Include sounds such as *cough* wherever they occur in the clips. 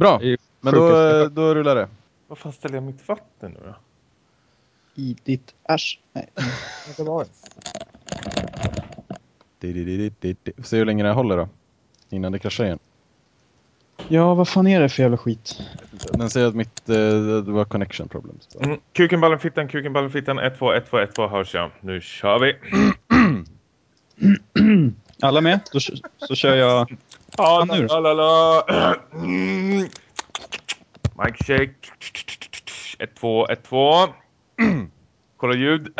Bra, men då, då rullar det. Vad fan ställer jag mitt vatten nu då? I ditt arsle. Nej. Var det? Di-di-di-di-di. Se hur länge det håller då. Innan det kraschar igen. Ja, vad fan är det för jävla skit? Den säger att mitt, eh, det var connection problems. Mm. Kuken, ballen, fittan, kuken, ballen, fittan. 1, 2, 1, 2, 1, 2 hörs jag. Nu kör vi. *clears throat* Alla med? Då, så kör jag... Ja, nu. Mic check. 1, 2, 1, 2. Kolla ljud. *clears throat*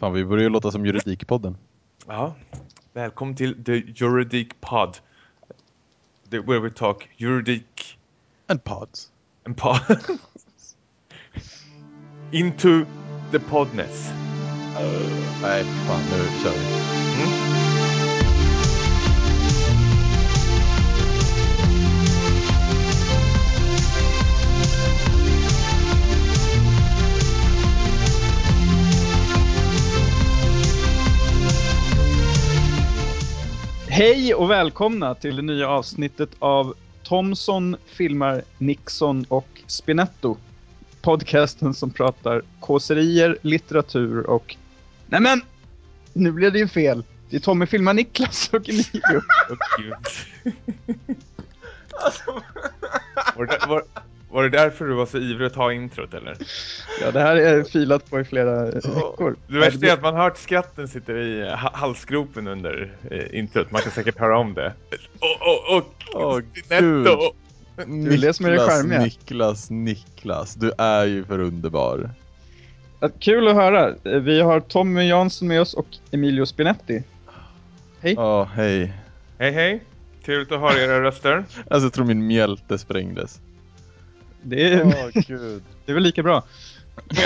Fan, vi börjar ju låta som Juridikpodden. Ja. Välkommen till The Juridic Pod. The, where we talk juridic And pods. and pod. *laughs* Into the podness. Nej, fan, nu kör vi. Hej och välkomna till det nya avsnittet av Thomson filmar Nixon och Spinetto. Podcasten som pratar kåserier, litteratur och... Nej men! Nu blev det ju fel. Det är Tommy filmar Niklas och Emilio. Åh gud. var, det, var, var det därför du var så ivrig att ta introt eller? Ja, det här är filat på i flera veckor. Det värsta är att man hört skratten sitter i ha- halsgropen under eh, introt. Man kan säkert höra om det. Åh, Netto! är det Niklas. Niklas, Niklas. Du är ju för underbar. Kul att höra. Vi har Tommy Jansson med oss och Emilio Spinetti. Ja, hej. Hej hej! Trevligt att höra era röster. *laughs* Alltså jag tror min mjälte sprängdes. Det är, Åh, gud. *laughs* det är väl lika bra. *laughs*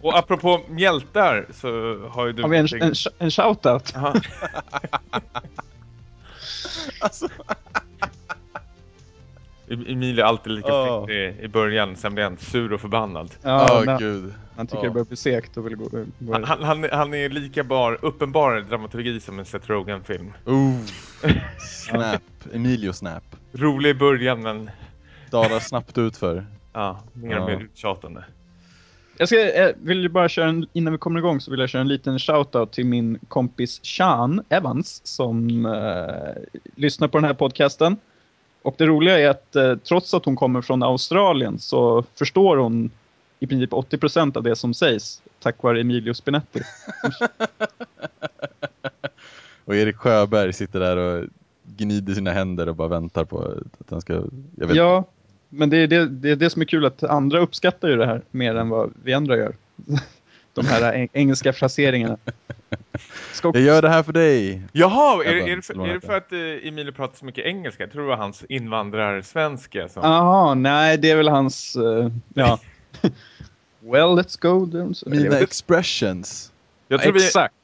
Och apropå mjältar så har ju du... Har vi en, en, en shoutout? Alltså, Emil är alltid lika Åh. flickig i början, sen blir han sur och förbannad. Ja, åh när gud. han tycker Ja. det börjar bli segt och vill gå... gå Han, han, han, han är lika bar, uppenbar dramaturgi som en Seth Rogen-film. Oh. *laughs* Snap. Emilio Snap. Rolig i början men Dalar snabbt ut för. ja, mer och mer uttjatande. Jag ska, eh, vill ju bara köra en, innan vi kommer igång så vill jag köra en liten shoutout till min kompis Sean Evans som eh, lyssnar på den här podcasten. Och det roliga är att eh, trots att hon kommer från Australien så förstår hon i princip 80% av det som sägs tack vare Emilio Spinetti. *laughs* Och Erik Sjöberg sitter där och gnider sina händer och bara väntar på att han ska... Ja, men det är det, det är det som är kul att andra uppskattar ju det här mer än vad vi andra gör. *laughs* De här eng- engelska fraseringarna. Jag gör det här för dig. Jaha, är, är, det för, är det för att eh, Emilio pratar så mycket engelska? Jag tror det var hans invandrarsvenska som... Jaha, nej det är väl hans, eh, ja. *laughs* well, let's go. Mina expressions. jag, tror vi, Exakt.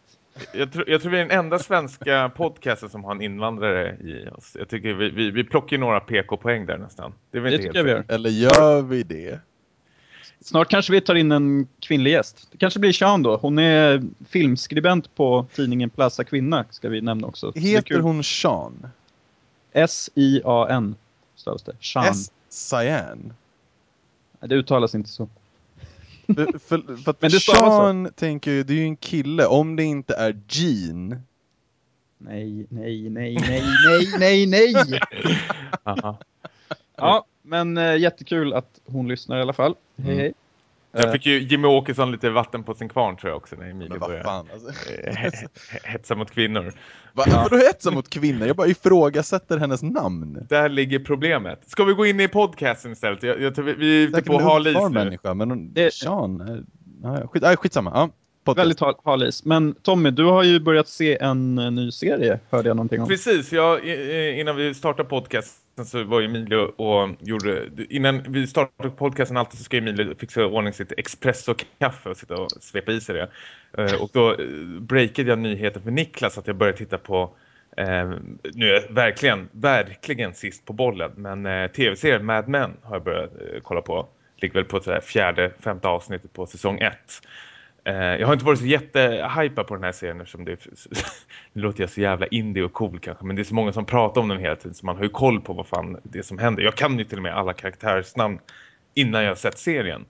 jag, tror, jag tror vi är den enda svenska *laughs* podcasten som har en invandrare i oss. Jag tycker vi, vi, vi plockar ju några PK-poäng där nästan. Det, är väl Det inte tycker jag helt vi gör. Eller gör vi det? Snart kanske vi tar in en kvinnlig gäst. Det kanske blir Sean då. Hon är filmskribent på tidningen Plaza Kvinna, ska vi nämna också. Heter hon Sean? S-I-A-N stavas det. Sean. S. Cyan? Nej, Det uttalas inte så. För, för, för att *laughs* Men det stavas så. Sean tänker ju, det är ju en kille. Om det inte är Gene. Nej, nej, nej, nej, nej, nej, nej! *laughs* Aha. Ja, men äh, jättekul att hon lyssnar i alla fall. Hej, Mm. hej. Jag fick ju Jimmy Åkesson lite vatten på sin kvarn tror jag också när vad började fan. Alltså. eh, he- he- hetsa mot kvinnor. Va, Vadå hetsa mot kvinnor? Jag bara ifrågasätter hennes namn. Där ligger problemet. Ska vi gå in i podcasten istället? Jag, jag vi, vi är ute på en hal is underbar nu. människa, men hon, Det- Sean, är, ja, skit, nej, skitsamma. Ja, podcast. Väldigt hal- hal is. Men Tommy, du har ju börjat se en eh, ny serie, hörde jag någonting om. Precis, jag, eh, innan vi startade podcasten så var Emilio och gjorde, innan vi startade podcasten alltid så ska Emilio fixa ordning sitt espresso-kaffe och sitta och svepa i sig det. Eh, och då eh, breakade jag nyheten för Niklas att jag började titta på Eh, nu är jag verkligen, verkligen sist på bollen. Men eh, tv-serien Mad Men har jag börjat eh, kolla på. Ligger väl på så fjärde, femte avsnittet på säsong ett. Eh, jag har inte varit så jättehypad på den här serien eftersom det, nu *laughs* låter jag så jävla indie och cool kanske. Men det är så många som pratar om den hela tiden så man har ju koll på vad fan det är som händer. Jag kan ju till och med alla karaktärsnamn innan jag har sett serien.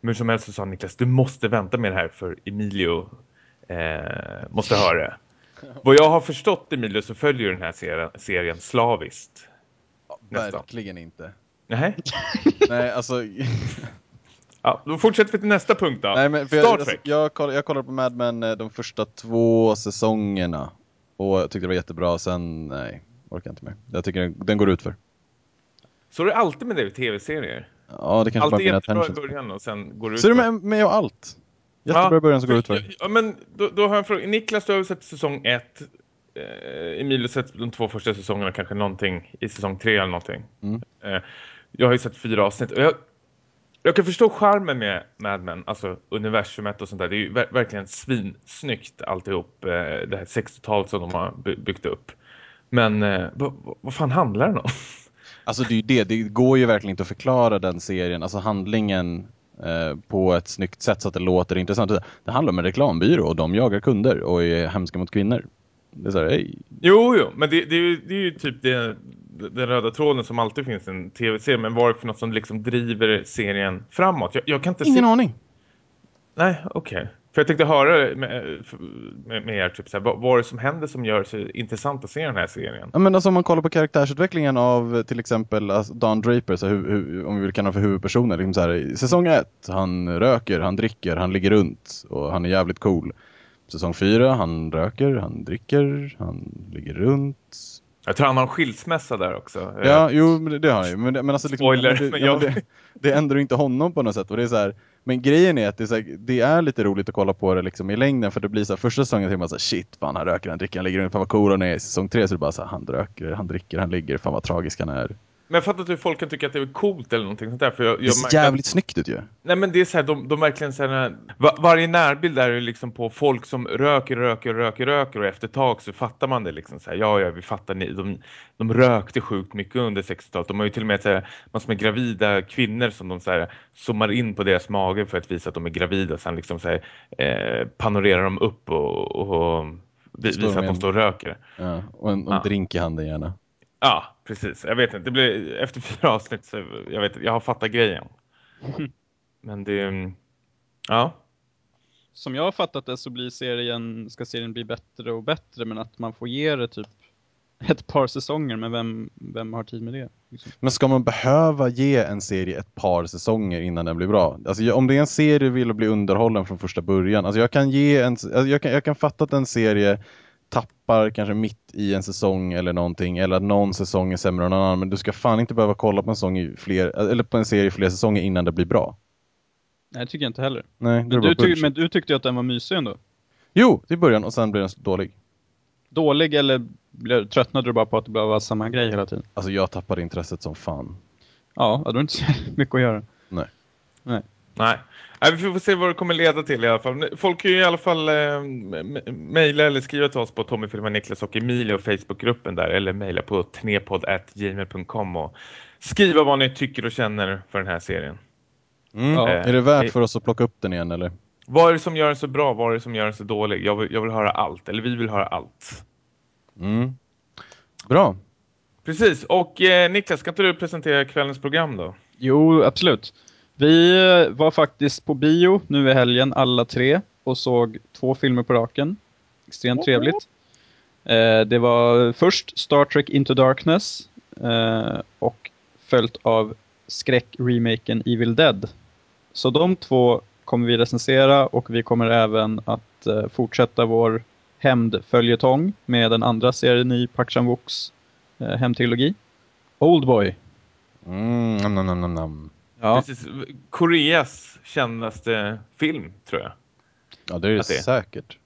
Men som helst så sa Niklas, du måste vänta med det här för Emilio eh, måste höra det. *laughs* Vad jag har förstått Emilio så följer den här serien, serien slaviskt. Nästan. Verkligen inte. Nej. *laughs* Nej, alltså... Ja, då fortsätter vi till nästa punkt då. Nej, men Star jag, Trek. alltså, jag, kollade, jag kollade på Mad Men eh, de första två säsongerna. Och jag tyckte det var jättebra. Sen, nej, orkar inte mer. Jag tycker den, den går ut för. Så är det alltid med det i tv-serier. Ja, det kanske Alltid bara jättebra i början och sen går det ut Så är det med, med och allt. Jättebra i början så går det ut för. Ja, men då, då har jag en fråga. Niklas, du har sett säsong ett. Eh, Emilio har sett de två första säsongerna, kanske någonting i säsong tre eller någonting. Mm. Eh, jag har ju sett fyra avsnitt. Och jag, jag kan förstå charmen med Mad Men, alltså universumet och sånt där. Det är ju ver verkligen svinsnyggt alltihop, eh, det här 60-talet som de har by byggt upp. Men eh, vad, fan handlar den om? *laughs* Alltså det är ju det, det går ju verkligen inte att förklara den serien, alltså handlingen eh, på ett snyggt sätt så att det låter intressant. Det handlar om en reklambyrå och de jagar kunder och är hemska mot kvinnor. Det är så här, hej. Jo, jo, men det, det, är, ju, det är ju typ det, den röda tråden som alltid finns i en tv-serie. Men vad är det för något som liksom driver serien framåt? Jag, jag kan inte Ingen se... aning. Nej, okej. För jag tänkte höra med, med, med er, typ så här, vad, vad är det som händer som gör det så intressant att se den här serien? Ja, men alltså om man kollar på karaktärsutvecklingen av till exempel alltså Don Draper, så hu, hu, om vi vill kalla honom för huvudpersonen. Liksom så här, i säsong ett, han röker, han dricker, han ligger runt och han är jävligt cool. Säsong fyra, han röker, han dricker, han ligger runt. Jag tror han har en skilsmässa där också. Ja, jo, det, har han ju. Men, men alltså liksom, Spoiler, det, men ja, jag- det, det ändrar inte honom på något sätt. Och det är så här, men grejen är att det är, här, det är lite roligt att kolla på det liksom i längden. För det blir så här, första säsongen tänker man så här, shit, fan han röker, han dricker, han ligger runt, fan vad cool han är. I säsong tre så är det bara så här, han röker, han dricker, han ligger, fan vad tragisk han är. Men jag fattar hur folk kan tycka att det är coolt eller någonting sånt där. För jag, Det jag ser märker- jävligt snyggt ut ju. Nej men det är så här, de, de verkligen så här, var, varje närbild är ju liksom på folk som röker, röker, röker, röker och efter ett tag så fattar man det liksom så här, ja, ja, vi fattar ni, de, de rökte sjukt mycket under 60-talet. De har ju till och med så här, massor med gravida kvinnor som de så här zoomar in på deras mage för att visa att de är gravida. Sen liksom så här, eh, panorerar de upp och, och de visar att de står och röker. Ja, och en, och en Ja. drink i handen gärna. Ja, precis. Jag vet inte. Det blir efter fyra avsnitt så jag vet jag har fattat grejen. *laughs* Men det mm, ja. Som jag har fattat det så blir serien, ska serien bli bättre och bättre men att man får ge det typ ett par säsonger men vem, vem har tid med det? Liksom. Men ska man behöva ge en serie ett par säsonger innan den blir bra? Alltså om det är en serie du vill bli underhållen från första början. Alltså jag kan ge en, alltså jag kan, jag kan fatta att en serie tappar kanske mitt i en säsong eller någonting. Eller att någon säsong är sämre än någon annan. Men du ska fan inte behöva kolla på en, säsong i fler, eller på en serie i fler säsonger innan det blir bra. Nej det tycker jag inte heller. Nej, Men du, ty- bullshit. men du tyckte att den var mysig ändå? Jo, till början och sen blir den dålig. Dålig eller blev- tröttnade du bara på att det var samma grej hela tiden? Alltså jag tappade intresset som fan. Ja, det inte så *laughs* mycket att göra. Nej. Nej. Nej, vi får se vad det kommer leda till i alla fall. Folk kan ju i alla fall eh, mejla eller skriva till oss på Tommy Filmar Niklas och Emilio Facebookgruppen där eller mejla på tnepodd.gmail.com och skriva vad ni tycker och känner för den här serien. Mm. Ja. Är det värt för oss att plocka upp den igen eller? Vad är det som gör den så bra? Vad är det som gör den så dålig? Jag vill, jag vill höra allt, eller vi vill höra allt. Mm. Bra. Precis, och eh, Niklas, ska inte du presentera kvällens program då? Jo, absolut. Vi eh, var faktiskt på bio nu i helgen, alla tre, och såg två filmer på raken. Extremt trevligt. Eh, det var först Star Trek Into Darkness eh, och följt av skräck-remaken Evil Dead. Så de två kommer vi recensera och vi kommer även att eh, fortsätta vår hämndföljetong med den andra serien i Park Chan-wooks eh, hämndtrilogi. Oldboy. Mm, nam, nam, nam, nam. Ja. Precis, Koreas kändaste film, tror jag. Ja, det är det det är. säkert.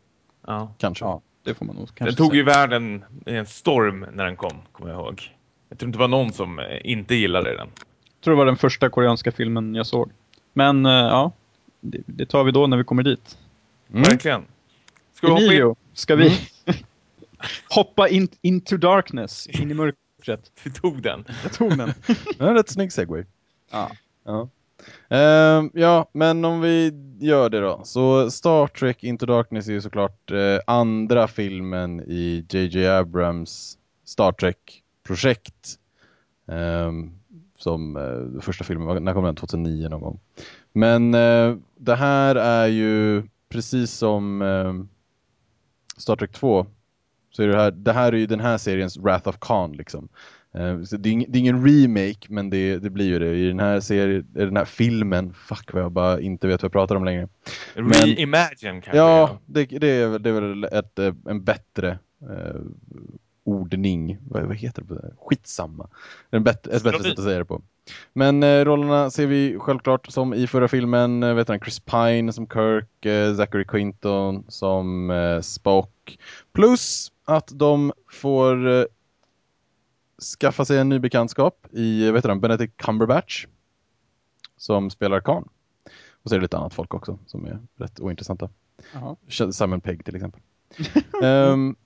Ja. Kanske. Ja, det får man nog Den kanske tog säga. ju världen i en storm när den kom, kommer jag ihåg. Jag tror inte det var någon som eh, inte gillade den. Jag tror det var den första koreanska filmen jag såg. Men eh, ja, det, det tar vi då när vi kommer dit. Mm. Verkligen. Ska vi hoppa in? Emilio, ska vi *laughs* hoppa in, into darkness, in i mörkret? *laughs* Vi tog den. Jag tog den. *laughs* Ja, rätt snygg segway. Ja. Ja. Uh, ja, men om vi gör det då. Så Star Trek Into Darkness är ju såklart uh, andra filmen i JJ Abrams Star Trek-projekt. Ehm, som uh, första filmen, när kom den? 2009 någon gång. Men eh, det här är ju precis som Star Trek 2 så är det här, det här är ju den här seriens Wrath of Khan liksom. Eh, så det, är ing, det är ingen remake men det, det blir ju det. I den här serien, den här filmen, fuck vad jag bara inte vet vad jag pratar om längre. Reimagine kanske. Ja, det, det, är, det är väl ett, eh, en bättre eh, ordning. Vad, vad heter det? på det? Skitsamma. En bättre, ett bättre sätt att säga det på. Men eh, rollerna ser vi självklart som i förra filmen. Eh, vet han, Chris Pine som Kirk, eh, Zachary Quinton som eh, Spock. Plus att de får skaffa sig en ny bekantskap i, vet han, Benedict Cumberbatch. Som spelar Khan. Och så är det lite annat folk också som är rätt ointressanta. Jaha. Simon Pegg till exempel. *laughs* Ehm,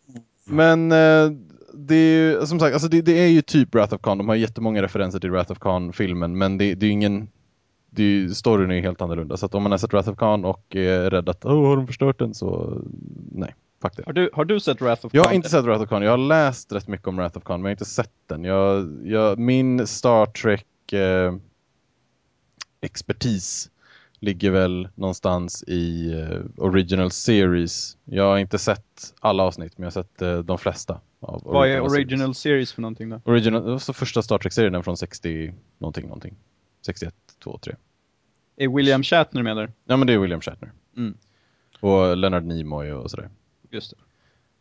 men eh, det är ju, som sagt, alltså det, det är ju typ Wrath of Khan. De har jättemånga referenser till Wrath of Khan-filmen, men det, det är ju ingen det är ju, storyn är helt annorlunda. Så att om man har sett Wrath of Khan och är rädd att oh, har de förstört den så nej, det. Har du, har du sett Wrath of Jag Khan? har inte sett Wrath of Khan. Jag har läst rätt mycket om Wrath of Khan, men jag har inte sett den. Jag, jag, min Star Trek eh, expertis ligger väl någonstans i eh, original series. Jag har inte sett alla avsnitt, men jag har sett eh, de flesta. Av Vad är series. original series för någonting då? Original, det var så första Star Trek-serien är från 60 någonting, någonting. 61, 2, 3. Är William Shatner med där? Ja men det är William Shatner. Mm. Och Leonard Nimoy och sådär. Just det.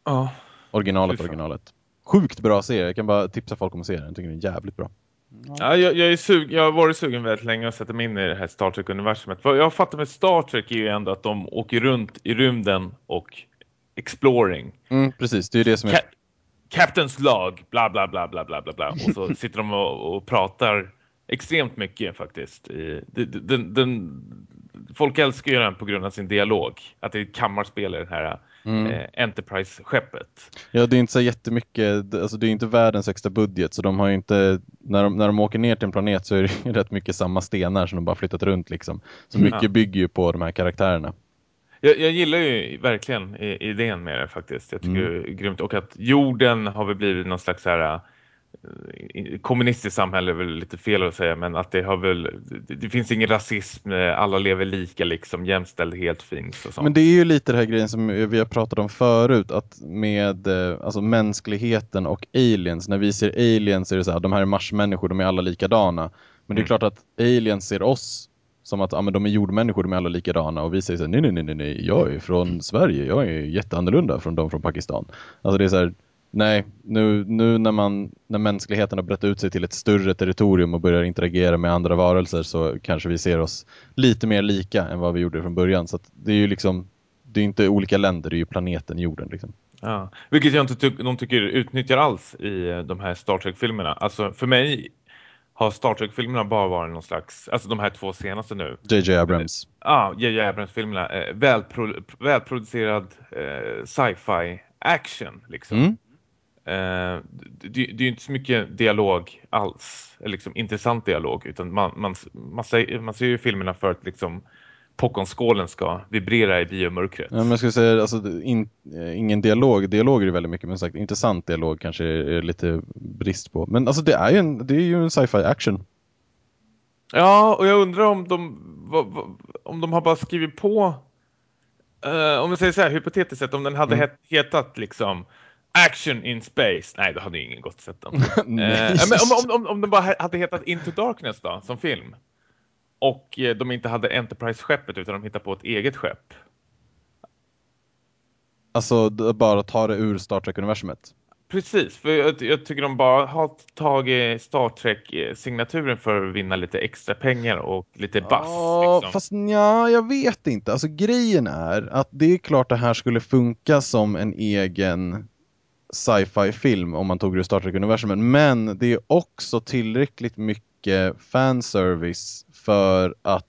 Ja. Originalet, originalet. Sjukt bra serie, jag kan bara tipsa folk om att se den. Jag tycker den är jävligt bra. Ja, jag, jag, är sug, jag har varit sugen väldigt länge att sätta mig in i det här Star Trek-universumet. Jag fattar med Star Trek är ju ändå att de åker runt i rymden och exploring. Mm, precis, det är det som är... Ca- Captain's lag, bla bla bla bla bla bla bla. Och så *laughs* sitter de och, och pratar extremt mycket faktiskt. I, den, den, den, folk älskar ju den på grund av sin dialog. Att det är ett kammarspel i det här Mm. eh, Enterprise-skeppet. Ja, det är inte så jättemycket, alltså det är inte världens högsta budget så de har ju inte, när de, när de åker ner till en planet så är det *laughs* rätt mycket samma stenar som de bara flyttat runt liksom. Så mycket Ja. bygger ju på de här karaktärerna. Jag, jag gillar ju verkligen idén med det faktiskt. Jag tycker Mm. det är grymt. Och att jorden har väl blivit någon slags så här kommunistiskt samhälle är väl lite fel att säga men att det har väl det, finns ingen rasism, eh, alla lever lika liksom, jämställdhet finns och sånt. Men det är ju lite det här grejen som vi har pratat om förut, att med eh, alltså mänskligheten och aliens, när vi ser aliens är det så här, de här är marsmänniskor, de är alla likadana. Men det är Mm. klart att aliens ser oss som att ja, men de är jordmänniskor, de är alla likadana och vi säger så här, nej, nej, nej, nej, jag är från Sverige, jag är jätteannorlunda från de från Pakistan. Alltså det är så här, nej, nu, nu när, man, när mänskligheten har brett ut sig till ett större territorium och börjar interagera med andra varelser så kanske vi ser oss lite mer lika än vad vi gjorde från början. Så det är ju liksom, det är inte olika länder, det är ju planeten jorden liksom. Ja. Vilket jag inte tycker de tycker utnyttjar alls i eh, de här Star Trek-filmerna. Alltså för mig har Star Trek-filmerna bara varit någon slags, alltså de här två senaste nu. JJ Abrams. Ja, J.J. Abrams-filmerna. Eh, välpro välproducerad eh, sci-fi action liksom. Mm. Eh, det, det är ju inte så mycket dialog alls, liksom intressant dialog, utan man, man, man, säger, man ser ju filmerna för att liksom popcornskålen ska vibrera i biomörkret. Ja, men jag skulle säga, alltså, in, eh, ingen dialog. Dialog är det väldigt mycket, men sagt, intressant dialog kanske är, lite brist på. Men alltså det är ju en, det är ju en sci-fi action. Ja, och jag undrar om de, om de har bara skrivit på, eh, om vi säger så här hypotetiskt sett, om den hade Mm. het, hetat liksom Action in Space, nej då hade ju ingen gått sett den. *laughs* Eh, men om, om, om, om den bara hade hetat Into Darkness då, som film. Och eh, de inte hade Enterprise-skeppet utan de hittade på ett eget skepp. Alltså bara ta det ur Star Trek-universumet. Precis, för jag, jag tycker de bara har tagit Star Trek-signaturen för att vinna lite extra pengar och lite bass. Ja, liksom. fast ja, jag vet inte. Alltså grejen är att det är klart det här skulle funka som en egen sci-fi film om man tog det ur Star Trek-universumet. Men det är också tillräckligt mycket fanservice för att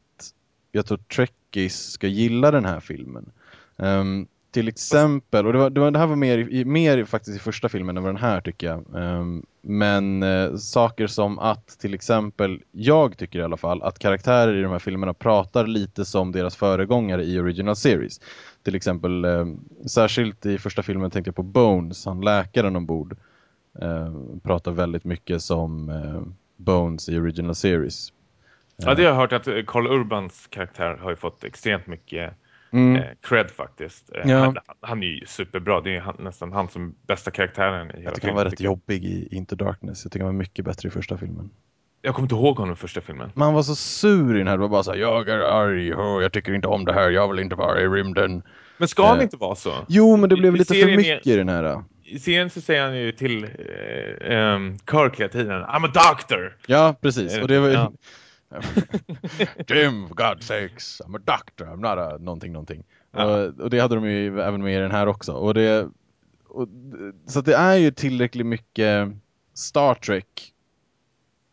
jag tror Trekkies ska gilla den här filmen. Um, till exempel, och det, var, det, var, det här var mer, i, mer faktiskt i första filmen än vad den här tycker jag. Um, men uh, saker som att till exempel, jag tycker i alla fall, att karaktärer i de här filmerna pratar lite som deras föregångare i Original Series. Till exempel, um, särskilt i första filmen tänkte jag på Bones, han läkaren ombord. Uh, pratar väldigt mycket som uh, Bones i Original Series. Ja, det har jag hört att Carl Urbans karaktär har ju fått extremt mycket mm. eh, cred faktiskt. Eh, ja. Han, han, är ju superbra. Det är han, nästan han som bästa karaktären i hela Jag tycker han var rätt jobbig i Into Darkness. Jag tycker han var mycket bättre i första filmen. Jag kommer inte ihåg honom i första filmen. Men han var så sur i den här. Det var bara så här, jag är arg, oh, jag tycker inte om det här, jag vill inte vara i rymden. Men ska han eh. inte vara så? Jo, men det blev I, lite för mycket är... i den här. I serien så säger han ju till eh, um, Kirk hela tiden, I'm a doctor! Ja, precis. Och det var, ja. *laughs* Jim, God's sakes, I'm a doctor, I'm not a någonting, någonting. Ja. Och, och, det hade de ju även med i den här också. Och det, och, så det är ju tillräckligt mycket Star Trek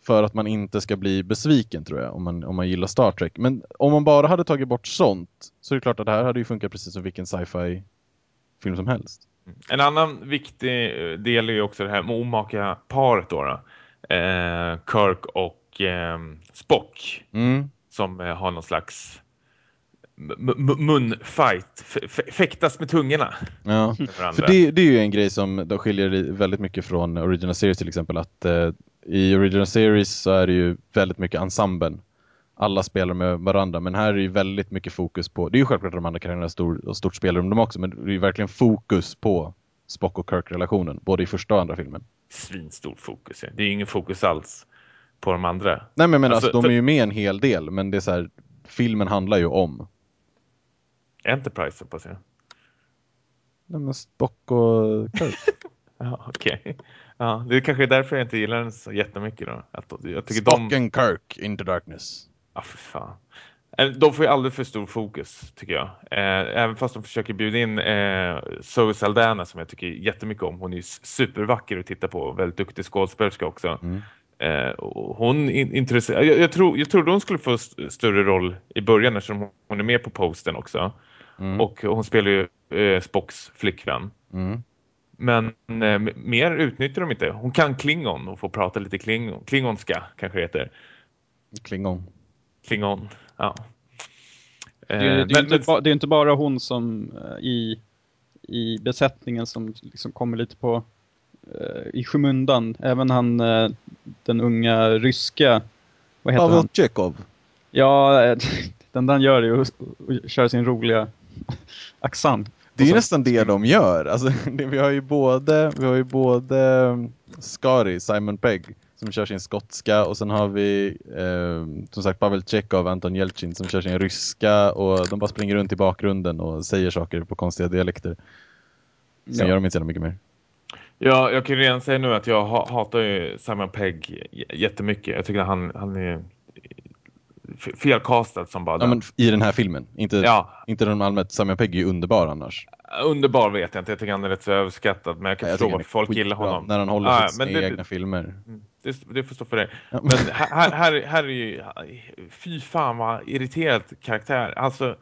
för att man inte ska bli besviken tror jag, om man, om man gillar Star Trek. Men om man bara hade tagit bort sånt så är det klart att det här hade ju funkat precis som vilken sci-fi film som helst. Mm. En annan viktig del är ju också det här omaka paret då. då. Eh, Kirk och eh, Spock mm. som eh, har någon slags munfight, fäktas med tungorna. Ja, för det, det, är ju en grej som då skiljer väldigt mycket från Original Series till exempel. Att eh, i Original Series så är det ju väldigt mycket ensemblen. Alla spelar med varandra, men här är det ju väldigt mycket fokus på, det är ju självklart att de andra karaktärerna stor, och stort spelrum de också, men det är ju verkligen fokus på Spock och Kirk-relationen, både i första och andra filmen. Svinstor fokus, ja. Det är ju ingen fokus alls på de andra. Nej men, men alltså, alltså, de är ju med en hel del men det är så här, filmen handlar ju om Enterprise hoppas jag. Nej men Spock och Kirk. *laughs* ja okej. Okay. Ja, det är kanske är därför jag inte gillar den så jättemycket då. Att, jag tycker Spock de... and Kirk, Into Darkness. Ja för fan. De får ju aldrig för stor fokus tycker jag. Eh, även fast de försöker bjuda in eh, Zoe Saldana som jag tycker jättemycket om. Hon är ju supervacker att titta på. Väldigt duktig skådespelerska också. Mm. Eh, hon intresserar, jag, jag, tror, jag trodde hon skulle få st större roll i början eftersom hon är med på posten också. Mm. Och hon spelar ju eh, Spocks flickvän. Mm. Men eh, mer utnyttjar de inte. Hon kan klingon och får prata lite klingon, klingonska kanske det heter. Klingon. Klingon, ja. Det, det, är, men, inte, men... det är inte bara hon som eh, i, i besättningen som liksom kommer lite på Eh, i skymundan. Även han, eh, den unga ryska, vad heter Pavel han? Tjekov. Ja, eh, *laughs* den där gör det ju och, och kör sin roliga *laughs* accent. Det är ju nästan det de gör. Alltså, *laughs* det, vi har ju både, vi har ju både Skari, Simon Pegg, som kör sin skotska och sen har vi eh, som sagt Pavel Tjekov, Anton Jeltsin som kör sin ryska och de bara springer runt i bakgrunden och säger saker på konstiga dialekter. Sen ja. gör de inte så mycket mer. Ja, jag kan redan säga nu att jag hatar ju Simon Pegg jättemycket. Jag tycker att han, han är felkastad som bara ja, men I den här filmen, inte, ja. inte den allmänt. Simon Pegg är ju underbar annars. Underbar vet jag inte, jag tycker han är rätt så överskattad. Men jag kan förstå varför folk gillar honom. När han håller ah, sina egna filmer. Mm, det, det får stå för dig. Ja. Men här, här, här är ju, fy fan vad irriterad karaktär. Alltså,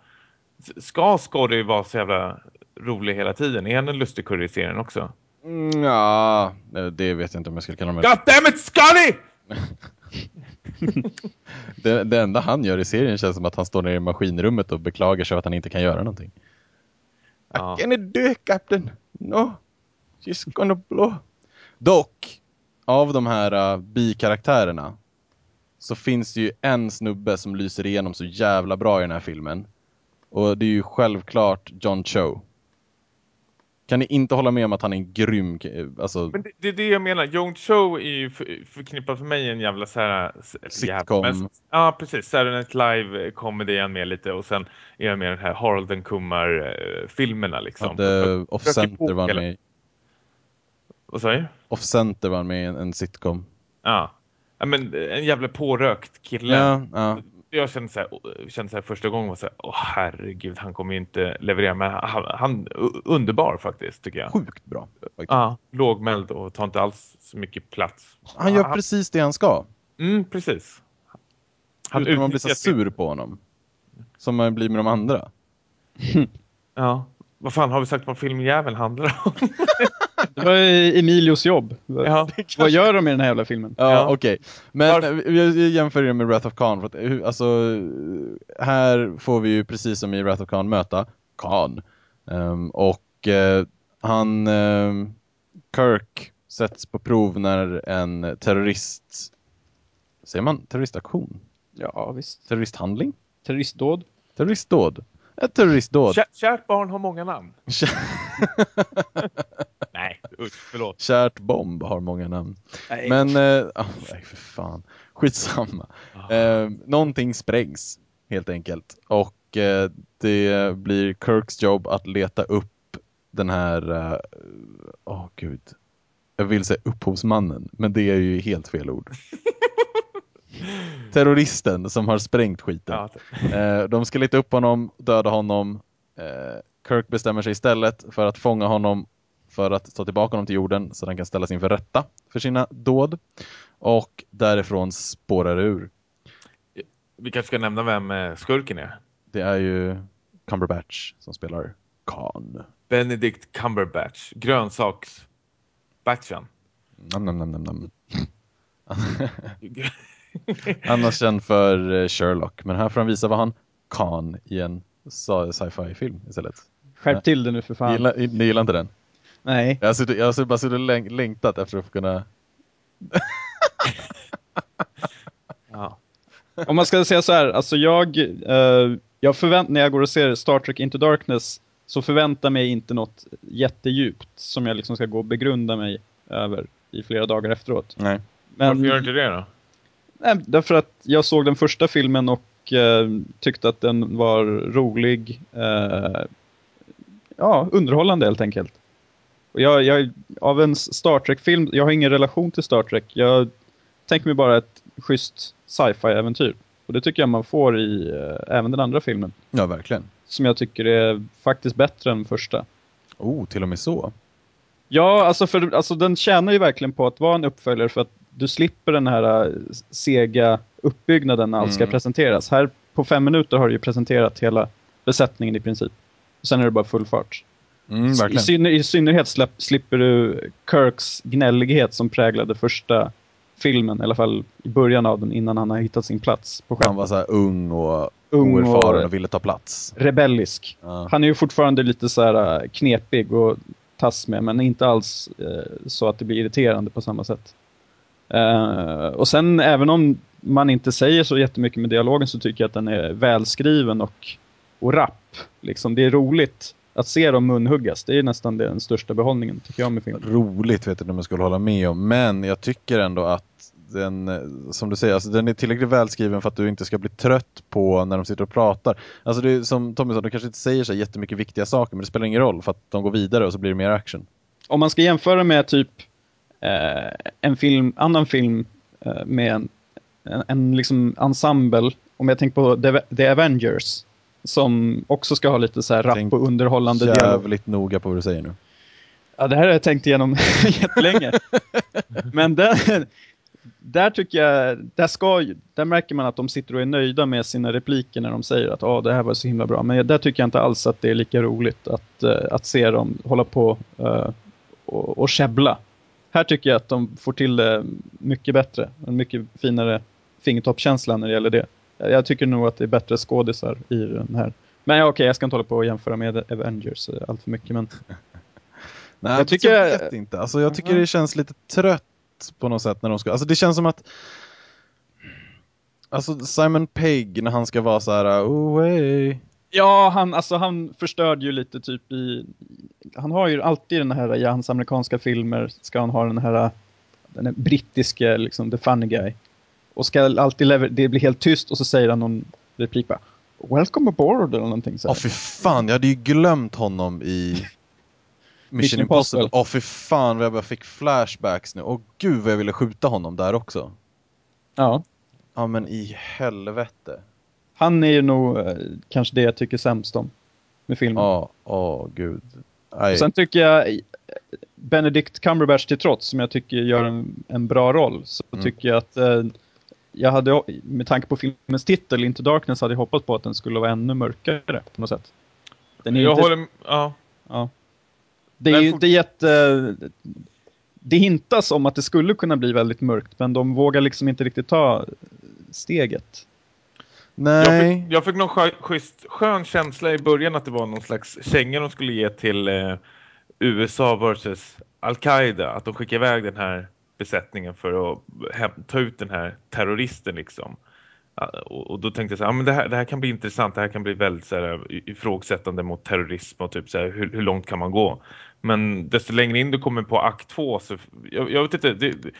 ska Scotty vara så jävla rolig hela tiden? Är han en lustig kurre i serien också? Mm, ja, det vet jag inte om jag skulle kalla mig. God damn it, Scotty! *laughs* det, det enda han gör i serien känns som att han står nere i maskinrummet och beklagar sig att han inte kan göra någonting. Ja. I can't do it, Captain. No, she's gonna blow. Dock, av de här uh, bikaraktärerna så finns det ju en snubbe som lyser igenom så jävla bra i den här filmen. Och det är ju självklart John Cho. Kan ni inte hålla med om att han är en grym... Alltså... Men det, det är det jag menar. Young Cho är ju för, förknippad för mig en jävla så här... Sitcom. Jävla, ja, precis. Saturday Night Live comedy är med lite. Och sen är jag med den här Harold and Kumar-filmerna liksom. Hade Off Center var med Vad sa du? Off Center var med i en, en sitcom. Ja. ja. men en jävla pårökt kille. Ja, ja jag kände så här, kände så här första gången var så här, åh herregud, han kommer inte leverera men han, han underbar faktiskt tycker jag. Sjukt bra. Ja, lågmäld och tar inte alls så mycket plats. Han gör han, precis det han ska. Mm, precis. Han Utan man blir så sur på honom. Som man blir med de andra. ja, Vad fan har vi sagt vad filmjäveln handlar om? *laughs* Det var Emilios jobb. ja. *laughs* Vad gör de i den här jävla filmen? Ja, Ja. okej. Men Varför- eh, vi jämför det med Wrath of Khan. För att, hur- alltså, här får vi ju precis som i Wrath of Khan möta Khan. Ehm, och eh, han, ehm, Kirk, sätts på prov när en terrorist, säger man terroristaktion? Ja, visst. Terroristhandling? Terroristdåd. Terroristdåd? Ett terroristdåd. Kä- kärt barn har många namn. *laughs* Nej, usch, förlåt. Kärt bomb har många namn. Nej. Men, eh, ah, nej för fan. Skitsamma. Eh, någonting sprängs helt enkelt. Och eh, det blir Kirks jobb att leta upp den här, eh, åh gud. Jag vill säga upphovsmannen, men det är ju helt fel ord. *laughs* Terroristen som har sprängt skiten. Ja, Eh, de ska leta upp honom, döda honom. Eh, Kirk bestämmer sig istället för att fånga honom för att ta tillbaka honom till jorden så att han kan ställas inför rätta för sina dåd. Och därifrån spårar det ur. vi kanske ska nämna vem eh, skurken är. Det är ju Cumberbatch som spelar Khan. Benedict Cumberbatch. Grönsaks... Batchan. Nam, nam, nam, nam, nam. *laughs* *laughs* *laughs* Annars känd för eh, Sherlock, men här får han visa vad han kan i en sci- sci-fi-film istället. Skärp till det nu för fan. Gillar, ni gillar inte den? Nej. Jag har, suttit, jag har bara suttit och läng- längtat efter att få kunna... *laughs* ja. Om man ska säga så här, alltså jag, eh, jag förvänt, när jag går och ser Star Trek Into Darkness så förväntar mig inte något jättedjupt som jag liksom ska gå och begrunda mig över i flera dagar efteråt. Nej. Men, Varför gör du inte det då? Nej, därför att jag såg den första filmen och eh, tyckte att den var rolig. Eh, ja, underhållande helt enkelt. Och jag, jag, av en Star Trek-film, jag har ingen relation till Star Trek. Jag tänker mig bara ett schysst sci-fi-äventyr. Och det tycker jag man får i eh, även den andra filmen. Ja, verkligen. Som jag tycker är faktiskt bättre än första. Oh, till och med så. Ja, alltså, för, alltså den tjänar ju verkligen på att vara en uppföljare för att du slipper den här äh, sega uppbyggnaden när allt ska Mm. presenteras. Här på fem minuter har du ju presenterat hela besättningen i princip. Och sen är det bara full fart. Mm, I, syner, I synnerhet släpp, slipper du Kirks gnällighet som präglade första filmen, i alla fall i början av den innan han har hittat sin plats på Han skeppet. var så ung och Ung oerfaren och, och ville ta plats. rebellisk. Ja. Han är ju fortfarande lite så här äh, knepig och tass med, men inte alls eh, så att det blir irriterande på samma sätt. Eh, och sen även om man inte säger så jättemycket med dialogen så tycker jag att den är välskriven och, och rapp. Liksom, det är roligt att se dem munhuggas. Det är nästan den största behållningen tycker jag med filmen. Roligt vet jag om jag skulle hålla med om, men jag tycker ändå att den, eh, som du säger, alltså den är tillräckligt välskriven för att du inte ska bli trött på när de sitter och pratar. Alltså det är som Tommy sa, de kanske inte säger så jättemycket viktiga saker, men det spelar ingen roll för att de går vidare och så blir det mer action. Om man ska jämföra med typ en film, annan film eh, med en, en, en liksom ensemble, om jag tänker på The, The Avengers, som också ska ha lite så här rapp Tänk och underhållande dialog. Jävligt noga på vad du säger nu. Ja, det här har jag tänkt igenom *laughs* jättelänge. Men den, där tycker jag, där, ska, där märker man att de sitter och är nöjda med sina repliker när de säger att ah, det här var så himla bra. Men där tycker jag inte alls att det är lika roligt att, eh, att se dem hålla på eh, och, och käbbla. Här tycker jag att de får till det mycket bättre. En mycket finare fingertoppkänsla när det gäller det. Jag tycker nog att det är bättre skådisar i den här. Men ja, okej, jag ska inte hålla på och jämföra med Avengers allt för mycket. Men *laughs* Nej, Jag tycker- jag vet inte. Alltså, jag tycker det känns lite trött på något sätt när de ska... Alltså det känns som att... Alltså Simon Pegg när han ska vara så här, oh hey. Ja, han, alltså, han förstörde ju lite typ i... Han har ju alltid den här, i hans amerikanska filmer ska han ha den här, den här brittiska, liksom, the funny guy. Och ska alltid lever, det blir helt tyst och så säger han någon replik bara Welcome aboard eller någonting så Åh här. fy fan, jag hade ju glömt honom i *laughs* Mission Impossible. Åh fy fan vad jag bara fick flashbacks nu. Åh gud vad jag ville skjuta honom där också. Ja. Ja men i helvete. Han är ju nog eh, kanske det jag tycker sämst om med filmen. Ja, åh gud. Aj. Och sen tycker jag eh, Benedict Cumberbatch till trots, som jag tycker gör en, en bra roll, så Mm. tycker jag att eh, jag hade, med tanke på filmens titel, Into Darkness, hade jag hoppats på att den skulle vara ännu mörkare på något sätt. Den är Jag inte, håller... Ja. Ja. Det är ju det är jätte... Det hintas om att det skulle kunna bli väldigt mörkt, men de vågar liksom inte riktigt ta steget. Jag Nej. fick, jag fick någon schysst, skön känsla i början att det var någon slags känga de skulle ge till eh, USA versus Al-Qaida. Att de skickar iväg den här besättningen för att ta ut den här terroristen liksom. Och, och då tänkte jag så här, ja, men det, här, det här kan bli intressant, det här kan bli väldigt så här, i- ifrågasättande mot terrorism och typ så här, hur, hur långt kan man gå? Men desto längre in du kommer på akt två så, jag, jag vet inte, det, det,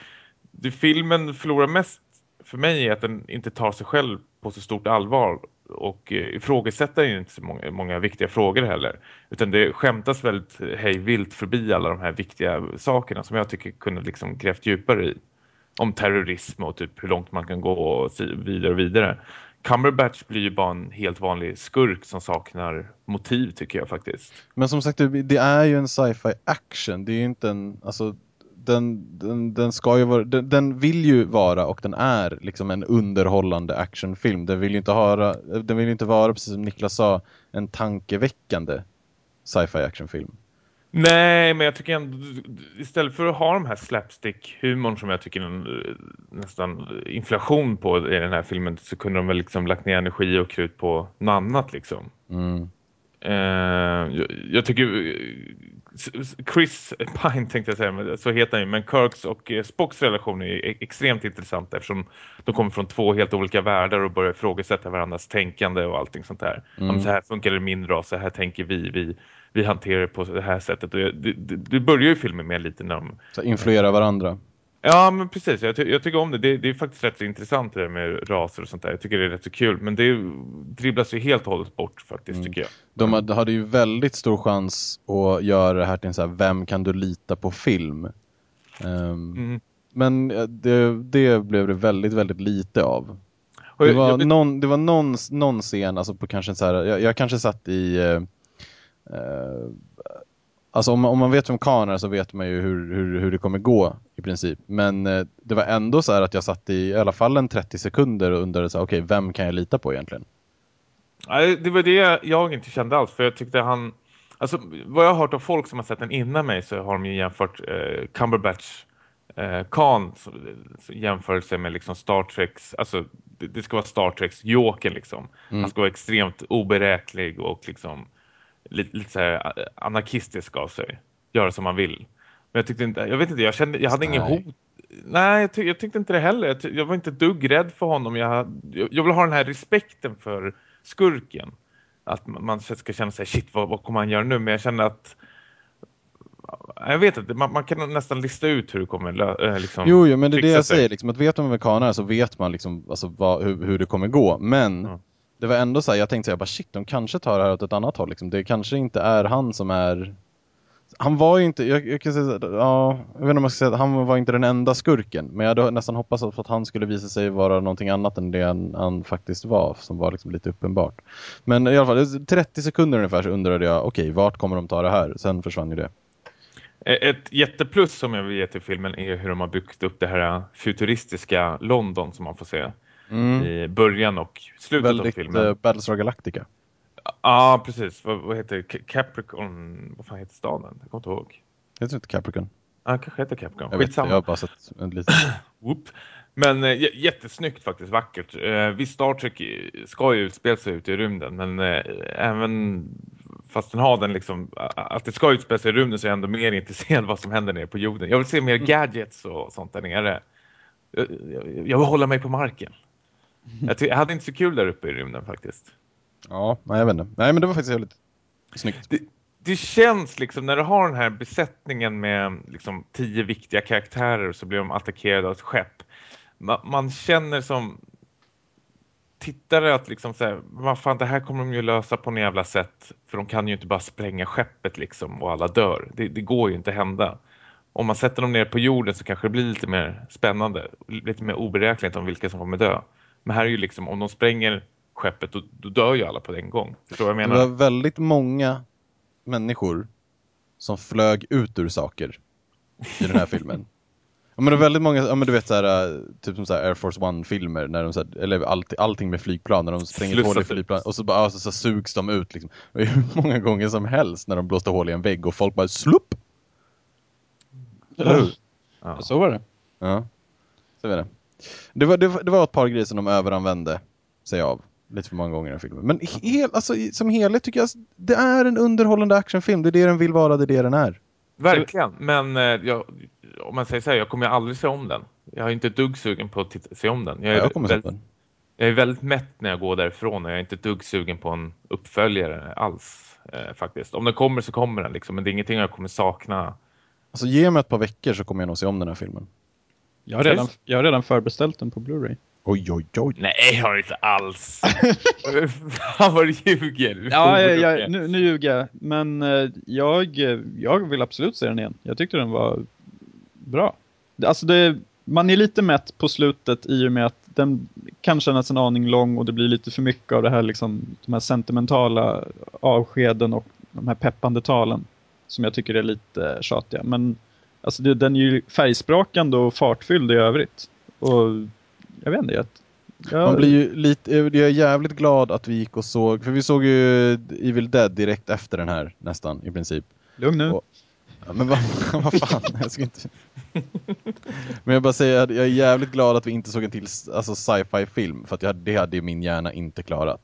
det filmen förlorar mest för mig är att den inte tar sig själv på så stort allvar och eh, ifrågasätter ju inte så många, många viktiga frågor heller. Utan det skämtas väldigt eh, hejvilt förbi alla de här viktiga sakerna som jag tycker kunde liksom grävt djupare i. Om terrorism och typ hur långt man kan gå och vidare och vidare. Cumberbatch blir ju bara en helt vanlig skurk som saknar motiv tycker jag faktiskt. Men som sagt, det det är ju en sci-fi action. Det är ju inte en, alltså den, den, den ska ju vara, den, den vill ju vara och den är liksom en underhållande actionfilm. Den vill ju inte ha, den vill inte vara, precis som Niklas sa, en tankeväckande sci-fi actionfilm. Nej, men jag tycker ändå istället för att ha de här slapstick-humorn som jag tycker är en, nästan inflation på i den här filmen så kunde de väl liksom lagt ner energi och krut på något annat liksom. Mm. Eh, jag, jag tycker eh, Chris Pine *laughs* tänkte jag säga, så heter han ju, men Kirks och eh, Spocks relation är e- extremt intressant eftersom de kommer från två helt olika världar och börjar ifrågasätta varandras tänkande och allting sånt där. Mm. Så här funkar det min ras, så här tänker vi, vi, vi hanterar det på det här sättet. Och det, det, det börjar ju filmen med lite när de Så influera varandra. Ja, men precis. Jag, ty jag tycker om det. det. Det är faktiskt rätt så intressant det där med raser och sånt där. Jag tycker det är rätt så kul. Men det dribblas ju helt och hållet bort faktiskt, Mm. tycker jag. De hade- ju väldigt stor chans att göra det här till en så här, vem kan du lita på film? Ehm, Mm. Men det, det blev det väldigt, väldigt lite av. Det var, någon, det var någon, någon scen, alltså på kanske så här, jag, jag kanske satt i eh, Alltså om, man- om man vet vem Khan är så vet man ju hur, hur, hur det kommer gå i princip. Men eh, det var ändå så här att jag satt i i alla fall en 30 sekunder och undrade så här, okej, vem kan jag lita på egentligen? Nej, det var det jag inte kände alls. För jag tyckte han... Alltså, vad jag har hört av folk som har sett den innan mig så har de ju jämfört eh, Cumberbatch eh, Khan så, så jämförelse med liksom Star Treks... Alltså, det, det ska vara Star Treks Jokern liksom. Mm. Han ska vara extremt oberäklig och liksom lite, lite så här anarkistisk av sig. Göra som man vill. Men jag tyckte inte... Jag vet inte, jag kände... Jag hade ingen Nej. hot Nej, jag, ty jag tyckte inte det heller. Jag, ty jag var inte dugg rädd för honom. Jag, jag, jag vill ha den här respekten för skurken. Att man man ska känna sig shit, vad, vad kommer han göra nu? Men jag känner att jag vet inte, man, man kan nästan lista ut hur det kommer äh, liksom, Jo, jo men det är det jag sig. säger, liksom, att vet man är så vet man liksom, alltså, vad, hur, hur det kommer gå. Men Ja det var ändå så här, jag tänkte så här, bara shit, de kanske tar det här åt ett annat håll. Liksom. Det kanske inte är han som är... Han var ju inte, jag, jag kan säga, ja, jag vet inte om jag ska säga att han var inte den enda skurken. Men jag hade nästan hoppats att att han skulle visa sig vara någonting annat än det han, han faktiskt var, som var liksom lite uppenbart. Men i alla fall, 30 sekunder ungefär så undrade jag, okej, vart kommer de ta det här? Sen försvann ju det. E-, ett jätteplus som jag vill ge till filmen är hur de har byggt upp det här futuristiska London som man får se i början och slutet av Mm. Väldigt filmen. eh, Battlestar Galactica. Ja, precis. Vad, vad heter Capricorn? Vad fan heter staden? Jag kommer inte ihåg. Heter inte Capricorn? Ja, kanske heter Capricorn. Jag vet Skitsamma. jag har bara sett en liten... *clears throat* Whoop. Men eh, jättesnyggt faktiskt, vackert. Eh, visst, Star Trek ska ju utspela sig ute i rymden, men eh, även fast den har den liksom, att det ska utspela sig i rymden så är jag ändå mer intresserad av vad som händer nere på jorden. Jag vill se mer gadgets och sånt där nere. Jag, jag, jag vill hålla mig på marken. Jag, jag hade inte så kul där uppe i rymden faktiskt. Ja, nej jag vet inte. Nej men det var faktiskt jävligt snyggt. Det, det känns liksom när du har den här besättningen med liksom tio viktiga karaktärer så blir de attackerade av ett skepp. Man, man känner som tittare att liksom så här, vad fan det här kommer de ju lösa på något jävla sätt för de kan ju inte bara spränga skeppet liksom och alla dör. Det, det går ju inte hända. Om man sätter dem ner på jorden så kanske det blir lite mer spännande, lite mer oberäkneligt om vilka som kommer dö. Men här är ju liksom, om de spränger skeppet då, då dör ju alla på en gång. Förstår vad jag Det menar? var väldigt många människor som flög ut ur saker i den här filmen. Ja, men det är väldigt många, ja men du vet såhär, typ som såhär Air Force One-filmer, när de så här, eller all, allting med flygplan, när de spränger hål i ut. flygplan och så, bara, ja, så, så sugs de ut liksom. Och *laughs* hur många gånger som helst när de blåste hål i en vägg och folk bara slupp! Eller hur? Ja. Så var det. Ja, så är det. Det var, det, var, det var ett par grejer som de överanvände sig av. Lite för många gånger i den filmen. Men hel, alltså, som helhet tycker jag det är en underhållande actionfilm. Det är det den vill vara, det är det den är. Verkligen, men eh, jag, om man säger så här, jag kommer ju aldrig se om den. Jag är inte dugg sugen på att se om den. Jag är, Jag kommer se väldigt, den. jag är väldigt mätt när jag går därifrån och jag är inte dugg sugen på en uppföljare alls eh, faktiskt. Om den kommer så kommer den liksom, men det är ingenting jag kommer sakna. Alltså ge mig ett par veckor så kommer jag nog se om den här filmen. Jag har redan, jag har redan förbeställt den på Blu-ray. Oj, oj, oj. Nej, jag har inte alls. *laughs* Fan vad du ljuger. Ja, jag, jag, nu, nu ljuger jag. Men eh, jag, jag vill absolut se den igen. Jag tyckte den var bra. Alltså det, man är lite mätt på slutet i och med att den kan kännas en aning lång och det blir lite för mycket av det här, liksom, de här sentimentala avskeden och de här peppande talen. Som jag tycker är lite tjatiga. Men alltså det, den är ju färgsprakande och fartfylld i övrigt. Och jag vet inte, jag, jag, Man blir ju lite, jag är jävligt glad att vi gick och såg, för vi såg ju Evil Dead direkt efter den här nästan i princip. Lugn nu. Och- Ja, men vad, *laughs* vad fan, jag ska inte... Men jag bara säger att jag är jävligt glad att vi inte såg en till alltså, sci-fi film, för att jag, det hade min hjärna inte klarat.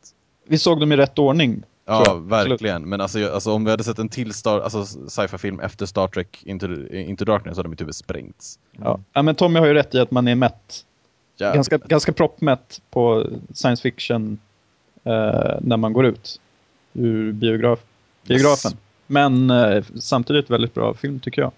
Vi såg dem i rätt ordning. Ja, verkligen. Men alltså, jag, alltså om vi hade sett en till star, alltså, sci-fi film efter Star Trek Into, Into Darkness så hade mitt huvud sprängts. Ja. ja, men Tommy har ju rätt i att man är mätt. Jävligt. Ganska, ganska proppmätt på science fiction eh, när man går ut ur biograf, biografen. Yes. Men eh, samtidigt väldigt bra film tycker jag.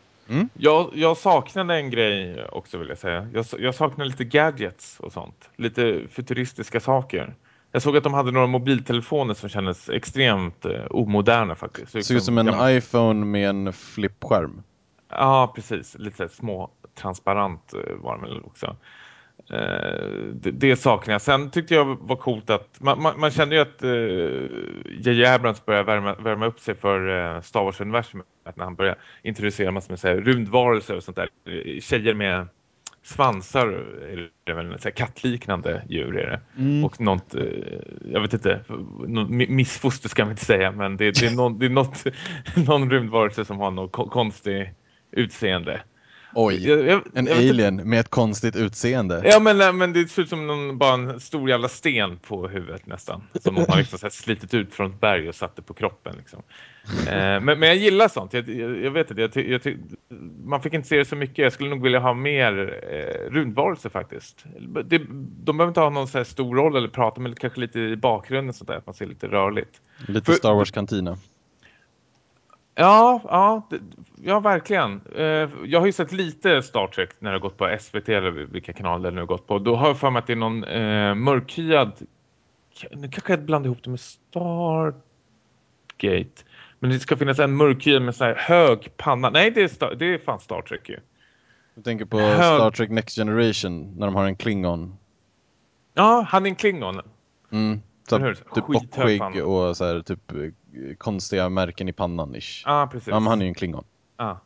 Jag, jag saknade en grej också vill jag säga. Jag, jag saknade lite gadgets och sånt. Lite futuristiska saker. Jag såg att de hade några mobiltelefoner som kändes extremt eh, omoderna faktiskt. Det såg ut som en gammal- iPhone med en flippskärm. Ja, precis. Lite små transparent eh, var den väl också. Eh, det, det saknar jag. Sen tyckte jag var coolt att man, man, man kände ju att eh, J.J. Abrams började värma, värma upp sig för eh, Star Wars-universumet när han började introducera massor med så här, rymdvarelser och sånt där. Eh, Tjejer med svansar är det väl, så här, kattliknande djur är det. Mm. Och något, eh, jag vet inte, missfoster ska man inte säga, men det, det är, någon, det är något, *laughs* någon rymdvarelse som har något ko- konstig utseende. Oj, Jag, jag, en jag alien med ett konstigt utseende. Ja men, men det ser ut som någon, bara en stor jävla sten på huvudet nästan. Som någon har liksom så här slitit ut från ett berg och satt det på kroppen. Liksom. Eh, men, men jag gillar sånt. Jag, jag, vet inte. Man fick inte se det så mycket. Jag skulle nog vilja ha mer eh, rundvarelser faktiskt. Det, de behöver inte ha någon så här stor roll eller prata men kanske lite i bakgrunden sånt där. Att man ser lite rörligt. Lite För- Star Wars-kantina. Ja, ja, det, ja verkligen. Eh, jag har ju sett lite Star Trek när det har gått på SVT eller vilka kanaler det nu har gått på. Då har jag för mig att det är någon eh, mörkhyad... Nu kanske jag blandar ihop det med Stargate. Men det ska finnas en mörkhyad med så här hög panna. Nej, det är, Star, det är fan Star Trek ju. Du tänker på Hög- Star Trek Next Generation, när de har en Klingon. Ja, han är en klingon. Mm. Så, typ panna. och så här, typ konstiga märken i pannan ish. Ja, precis. Ja, men han är ju en Klingon. Ja.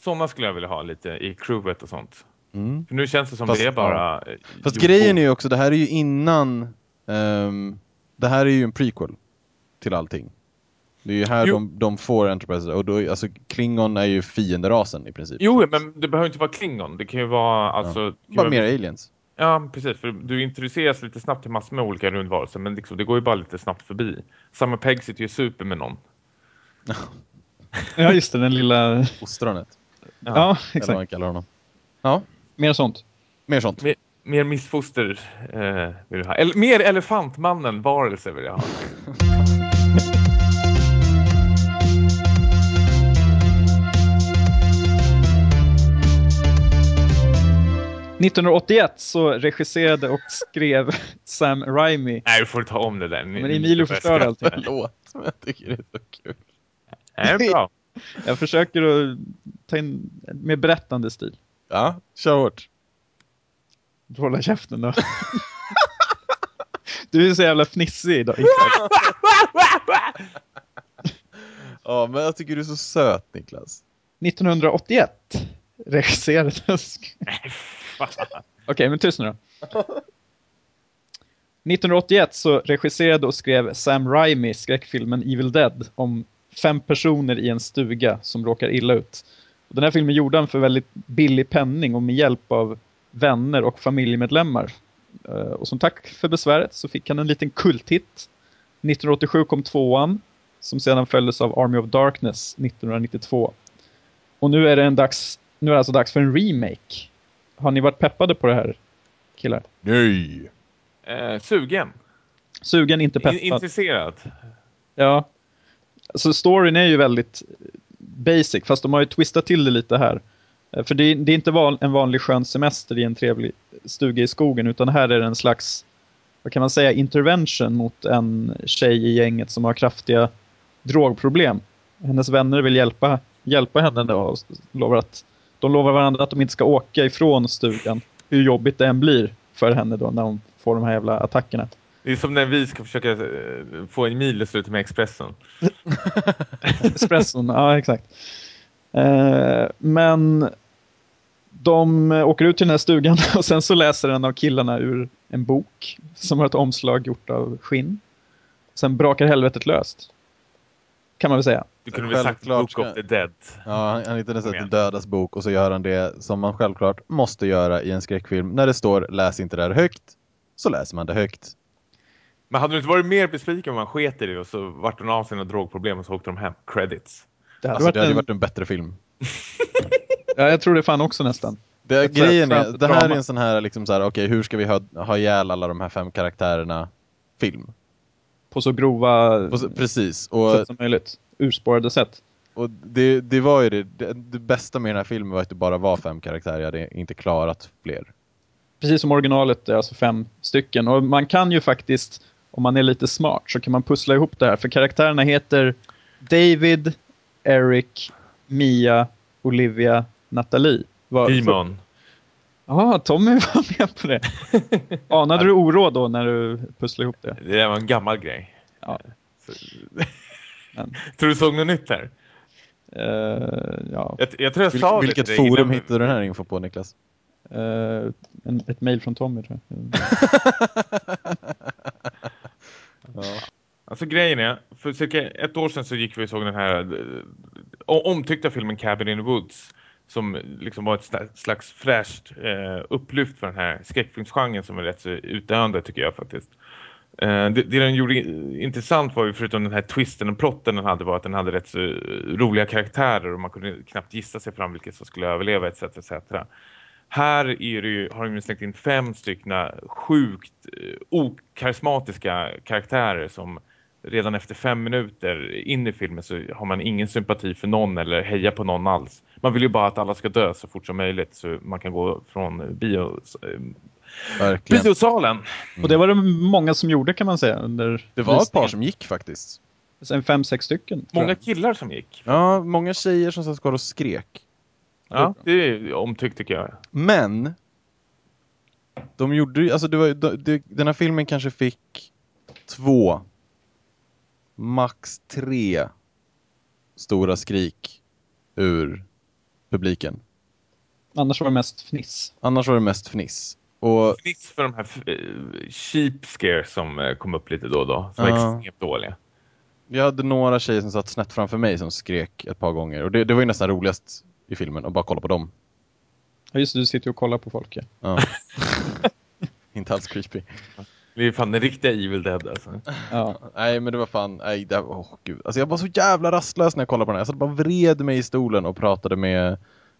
Sådana skulle jag vilja ha lite i crewet och sånt. Mm. För nu känns det som Fast- det är bara... eh, Fast grejen är ju också, det här är ju innan... ehm, det här är ju en prequel till allting. Det är ju här Jo. de, de får Enterprise, och då, alltså Klingon är ju fienderasen i princip. Jo, men det behöver inte vara Klingon. Det kan ju vara alltså... kan Bara vara- mer aliens. Ja, precis. För du introduceras lite snabbt till massor med olika rundvarelser. Men liksom, det går ju bara lite snabbt förbi. Samma Peg sitter ju super med någon. *laughs* Ja, just det, den lilla... Ostronet, Ja, eller vad exakt. man kallar honom. Ja, Mer sånt. mer sånt. Mer, mer missfoster eh, vill jag ha. Eller, mer elefantmannen varelse vill jag ha. *laughs* 1981 så regisserade och skrev *laughs* Sam Raimi. Nej, du får ta om det där. Ni- Men Emilio förstör allting. Förlåt, men jag tycker det är så kul. Nej, det är bra. *laughs* Jag försöker att ta in en mer berättande stil. Ja, kör hårt. Du hålla käften då. *laughs* Du är så jävla fnissig idag. Ja, men jag tycker du är så söt Niklas. 1981 regisserades... *laughs* Okej, men tyst nu då. 1981 så regisserade och skrev Sam Raimi skräckfilmen Evil Dead om fem personer i en stuga som råkar illa ut. Och den här filmen gjorde han för väldigt billig penning och med hjälp av vänner och familjemedlemmar. Eh, och som tack för besväret så fick han en liten kulthit. 1987 kom tvåan som sedan följdes av Army of Darkness 1992. Och nu är det en dags, nu är det alltså dags för en remake. Har ni varit peppade på det här killar? Nej! Eh, sugen. Sugen, inte peppad. In intresserad. Ja. Alltså storyn är ju väldigt basic, fast de har ju twistat till det lite här. Eh, För det är, det är inte van, en vanlig skön semester i en trevlig stuga i skogen, utan här är det en slags, vad kan man säga, intervention mot en tjej i gänget som har kraftiga drogproblem. Hennes vänner vill hjälpa, hjälpa henne då och lovar att, de lovar varandra att de inte ska åka ifrån stugan, hur jobbigt det än blir för henne då när hon får de här jävla attackerna. Det är som när vi ska försöka eh, få Emil att sluta med Expressen. *laughs* *laughs* Espresson, ja exakt. Eh, men de åker ut till den här stugan *laughs* och sen så läser en av killarna ur en bok som har ett omslag gjort av skinn. Sen brakar helvetet löst. Kan man väl säga. Du kunde väl sagt Book ska- of the Dead. Ja, han, hittade sett igen. dödas bok och så gör han det som man självklart måste göra i en skräckfilm. När det står läs inte det här högt, så läser man det högt. Men hade du inte varit mer besviken om man sket i det och så vart hon av sina drogproblem och så åkte de hem? Credits. Det hade Alltså, varit det hade en, varit en bättre film. *laughs* Ja, jag tror det fan också nästan. Det, sånt grejen här är, det här är en sån här, liksom så här okej hur ska vi ha, ha ihjäl alla de här fem karaktärerna film? På så grova Och så, precis, och, sätt som möjligt. Urspårade sätt. och det, det var ju det, det, det bästa med den här filmen var att det bara var fem karaktärer, jag hade inte klarat fler. Precis som originalet är alltså fem stycken. Och man kan ju faktiskt, om man är lite smart, så kan man pussla ihop det här. För karaktärerna heter David, Eric, Mia, Olivia, Natalie. Var- Demon. Ja, Tommy var *laughs* med på det. Anade du oro då när du pusslade ihop det? Det var en gammal grej. Ja. Men- *laughs* Tror du såg något nytt här? Eh, ja. Jag, jag tror jag Vil, sa vilket forum innan- hittade du den här info på Niklas? Eh, en, ett mejl från Tommy tror jag. *laughs* Ja. Alltså grejen är, för cirka ett år sedan så gick vi och såg den här eh, omtyckta filmen Cabin in the Woods. Som liksom var ett slags fräscht eh, upplyft för den här skräckfilmsgenren som är rätt så utdöende tycker jag faktiskt. Eh, det, det den gjorde intressant var ju förutom den här twisten och plotten den hade var att den hade rätt så roliga karaktärer och man kunde knappt gissa sig fram vilket som skulle överleva etc. etc. Här är det ju, har de ju slängt in fem stycken sjukt eh, okarismatiska karaktärer som redan efter fem minuter in i filmen så har man ingen sympati för någon eller heja på någon alls. Man vill ju bara att alla ska dö så fort som möjligt så man kan gå från bio, eh, Verkligen. biosalen. Och det var det många som gjorde kan man säga under Det var ett par som gick faktiskt. Sen fem, sex stycken. Många killar som gick. Ja, många tjejer som satt kvar och skrek. Ja, det är omtyckt tycker jag. Men de gjorde ju, alltså det var, de, de, den här filmen kanske fick två, max tre stora skrik ur publiken. Annars var det mest fniss. Annars var det mest fniss. Och Fniss för de här eh, cheap scares som eh, kom upp lite då och då. Som var extremt dåliga. jag hade några tjejer som satt snett framför mig som skrek ett par gånger. Och det, det var ju nästan roligast i filmen, att bara kolla på dem. Ja, just det, du sitter ju och kollar på folk. Ja. Ja. *laughs* Inte alls creepy. Det är fan den riktiga Evil Dead alltså. Ja. Nej men det var fan, nej det, åh gud. Alltså jag var så jävla rastlös när jag kollade på den här. Jag satt bara vred mig i stolen och pratade med,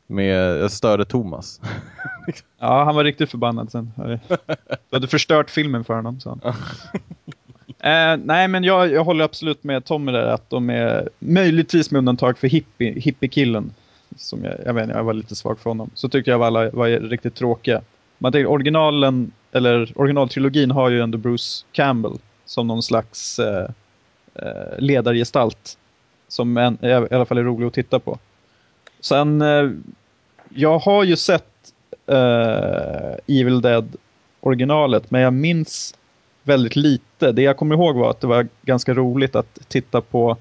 med jag störde Thomas. *laughs* ja, han var riktigt förbannad sen. Du hade förstört filmen för honom, sa han. *laughs* Eh, nej, men jag, jag håller absolut med Tommy där att de är möjligtvis med undantag för hippie, hippiekillen. Som jag, jag vet inte, jag var lite svag för honom. Så tyckte jag alla var riktigt tråkiga. Man tänker, originalen, eller originaltrilogin har ju ändå Bruce Campbell som någon slags eh, eh ledargestalt. Som en, i alla fall är rolig att titta på. Sen, eh, jag har ju sett eh, Evil Dead originalet, men jag minns väldigt lite. Det jag kommer ihåg var att det var ganska roligt att titta på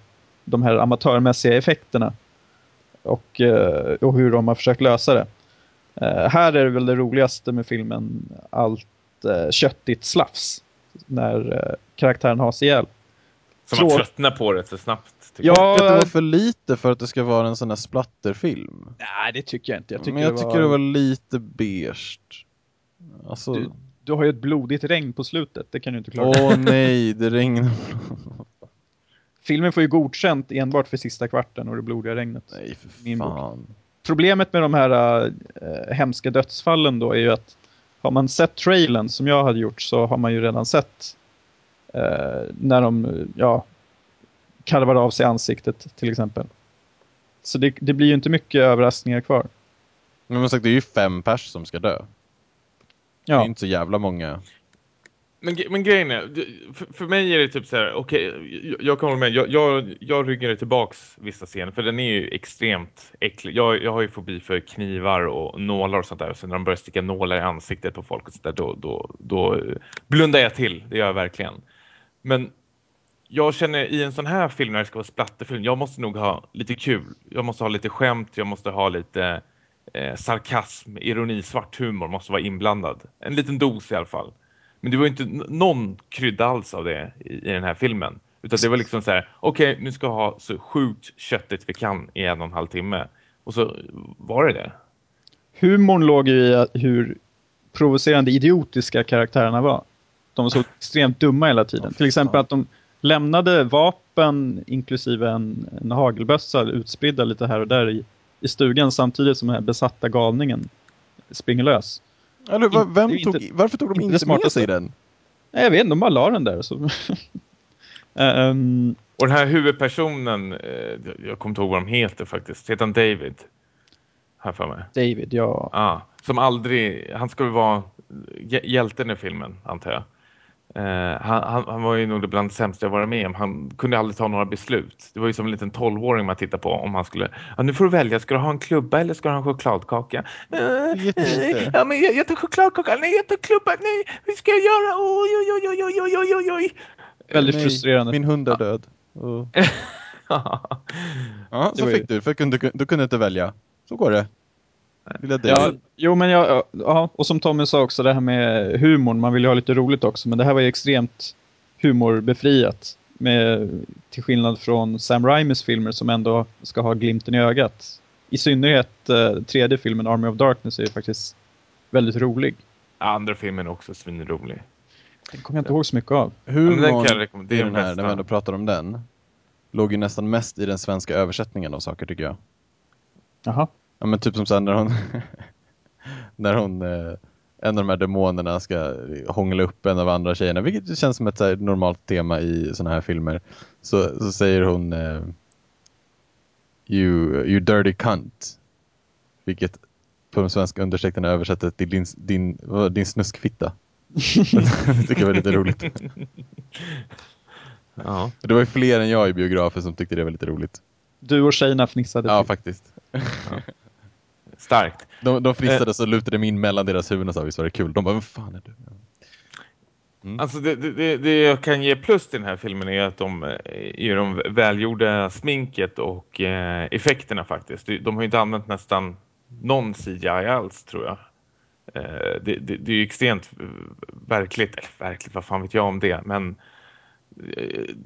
de här amatörmässiga effekterna. och, eh, och hur de har försökt lösa det. Eh, här är det väl det roligaste med filmen allt eh, köttigt slafs när eh, karaktären har sig ihjäl. Som man tröttnar på det så snabbt. tycker Ja, Att det var för lite för att det ska vara en sån här splatterfilm. Nej, det tycker jag inte. Jag tycker, Men jag det, tycker var, det var lite beige. Alltså, Du- Du har ju ett blodigt regn på slutet, det kan du inte klaga. åh *laughs* nej, det regnar. Filmen får ju godkänt enbart för sista kvarten och det blodiga regnet. Nej, för fan. Problemet med de här äh, hemska dödsfallen då är ju att har man sett trailern som jag hade gjort så har man ju redan sett eh, när de ja, karvar av sig ansiktet till exempel. Så det, det blir ju inte mycket överraskningar kvar. Men man sagt, det är ju fem pers som ska dö. Det är Ja, inte så jävla många. Men, men grejen är, för, för mig är det typ så här, okej, jag, jag kan hålla med, jag, jag, jag ryggar tillbaks vissa scener, för den är ju extremt äcklig. Jag, jag har ju fobi för knivar och nålar och sånt där, så när de börjar sticka nålar i ansiktet på folk och sånt där, då, då, då eh, blundar jag till, det gör jag verkligen. Men jag känner i en sån här film när det ska vara splatterfilm, jag måste nog ha lite kul. Jag måste ha lite skämt, jag måste ha lite eh, sarkasm, ironi, svart humor måste vara inblandad. En liten dos i alla fall. Men det var inte någon krydda alls av det i, i den här filmen. Utan det var liksom så här, okej nu ska ha så sjukt köttigt vi kan i en och en halv timme. Och så var det det. humorn låg ju i hur provocerande idiotiska karaktärerna var. De var så extremt dumma hela tiden. Ja, Till exempel att de lämnade vapen inklusive en, en hagelbössa utspridda lite här och där i, i stugan samtidigt som den här besatta galningen springer lös. Eller, va- Inte- vem inte- tog, varför tog de inte inte med sig den? Nej, jag vet inte, de bara la den där. Så. *laughs* Ehm, Och den här huvudpersonen, eh, jag kommer inte ihåg vad de heter faktiskt. Heter han David? Här för mig. David, ja. Ja, som aldrig, han ska väl vara hj- hjälten i filmen, antar jag. Eh, han, han, han var ju nog det bland det sämsta jag varit med om. Han kunde aldrig ta några beslut. Det var ju som en liten tolvåring man tittar på om han skulle, ja nu får du välja, ska du ha en klubba eller ska du ha en chokladkaka? Eh, ja men jag, jag tar chokladkaka, nej jag tar klubba, nej, hur ska jag göra? Oj, oj, oj, oj, oj, oj, oj, oj. Väldigt Nej, frustrerande. Min hund är död. *laughs* Ja, så ju- fick du, för du du kunde inte välja. Så går det. Lilla Ja, jo, men jag, ja, och som Tommy sa också, det här med humorn, man vill ju ha lite roligt också, men det här var ju extremt humorbefriat. Med, till skillnad från Sam Raimis filmer som ändå ska ha glimten i ögat. I synnerhet eh, tredje filmen, Army of Darkness, är ju faktiskt väldigt rolig. Andra filmen är också svinrolig. Den kommer jag inte ihåg så mycket av. men den kan Humorn jag rekommendera i den här, bästa. när vi ändå pratar om den, låg ju nästan mest i den svenska översättningen av saker tycker jag. Jaha. Ja men typ som sen när hon, *laughs* när hon, eh, en av de här demonerna ska hångla upp en av andra tjejerna, vilket känns som ett här, normalt tema i såna här filmer. Så, så säger hon eh, you, you dirty cunt. Vilket på den svenska understreckten är översättet till din, din, din snuskfitta. *laughs* det tycker jag var lite roligt. Ja. Det var ju fler än jag i biografen som tyckte det var lite roligt. Du och tjejerna fnissade. Ja, till. faktiskt. Starkt. De, de fristade så lutade mig in mellan deras huvuden och sa visst var det kul. De bara, vad fan är du? Alltså det, det- det, jag kan ge plus till den här filmen är att de eh, är de välgjorda sminket och eh, effekterna faktiskt. De, de har ju inte använt nästan någon CGI alls tror jag. Eh, det, det, är ju extremt eh, verkligt, eller verkligt, vad fan vet jag om det, men eh,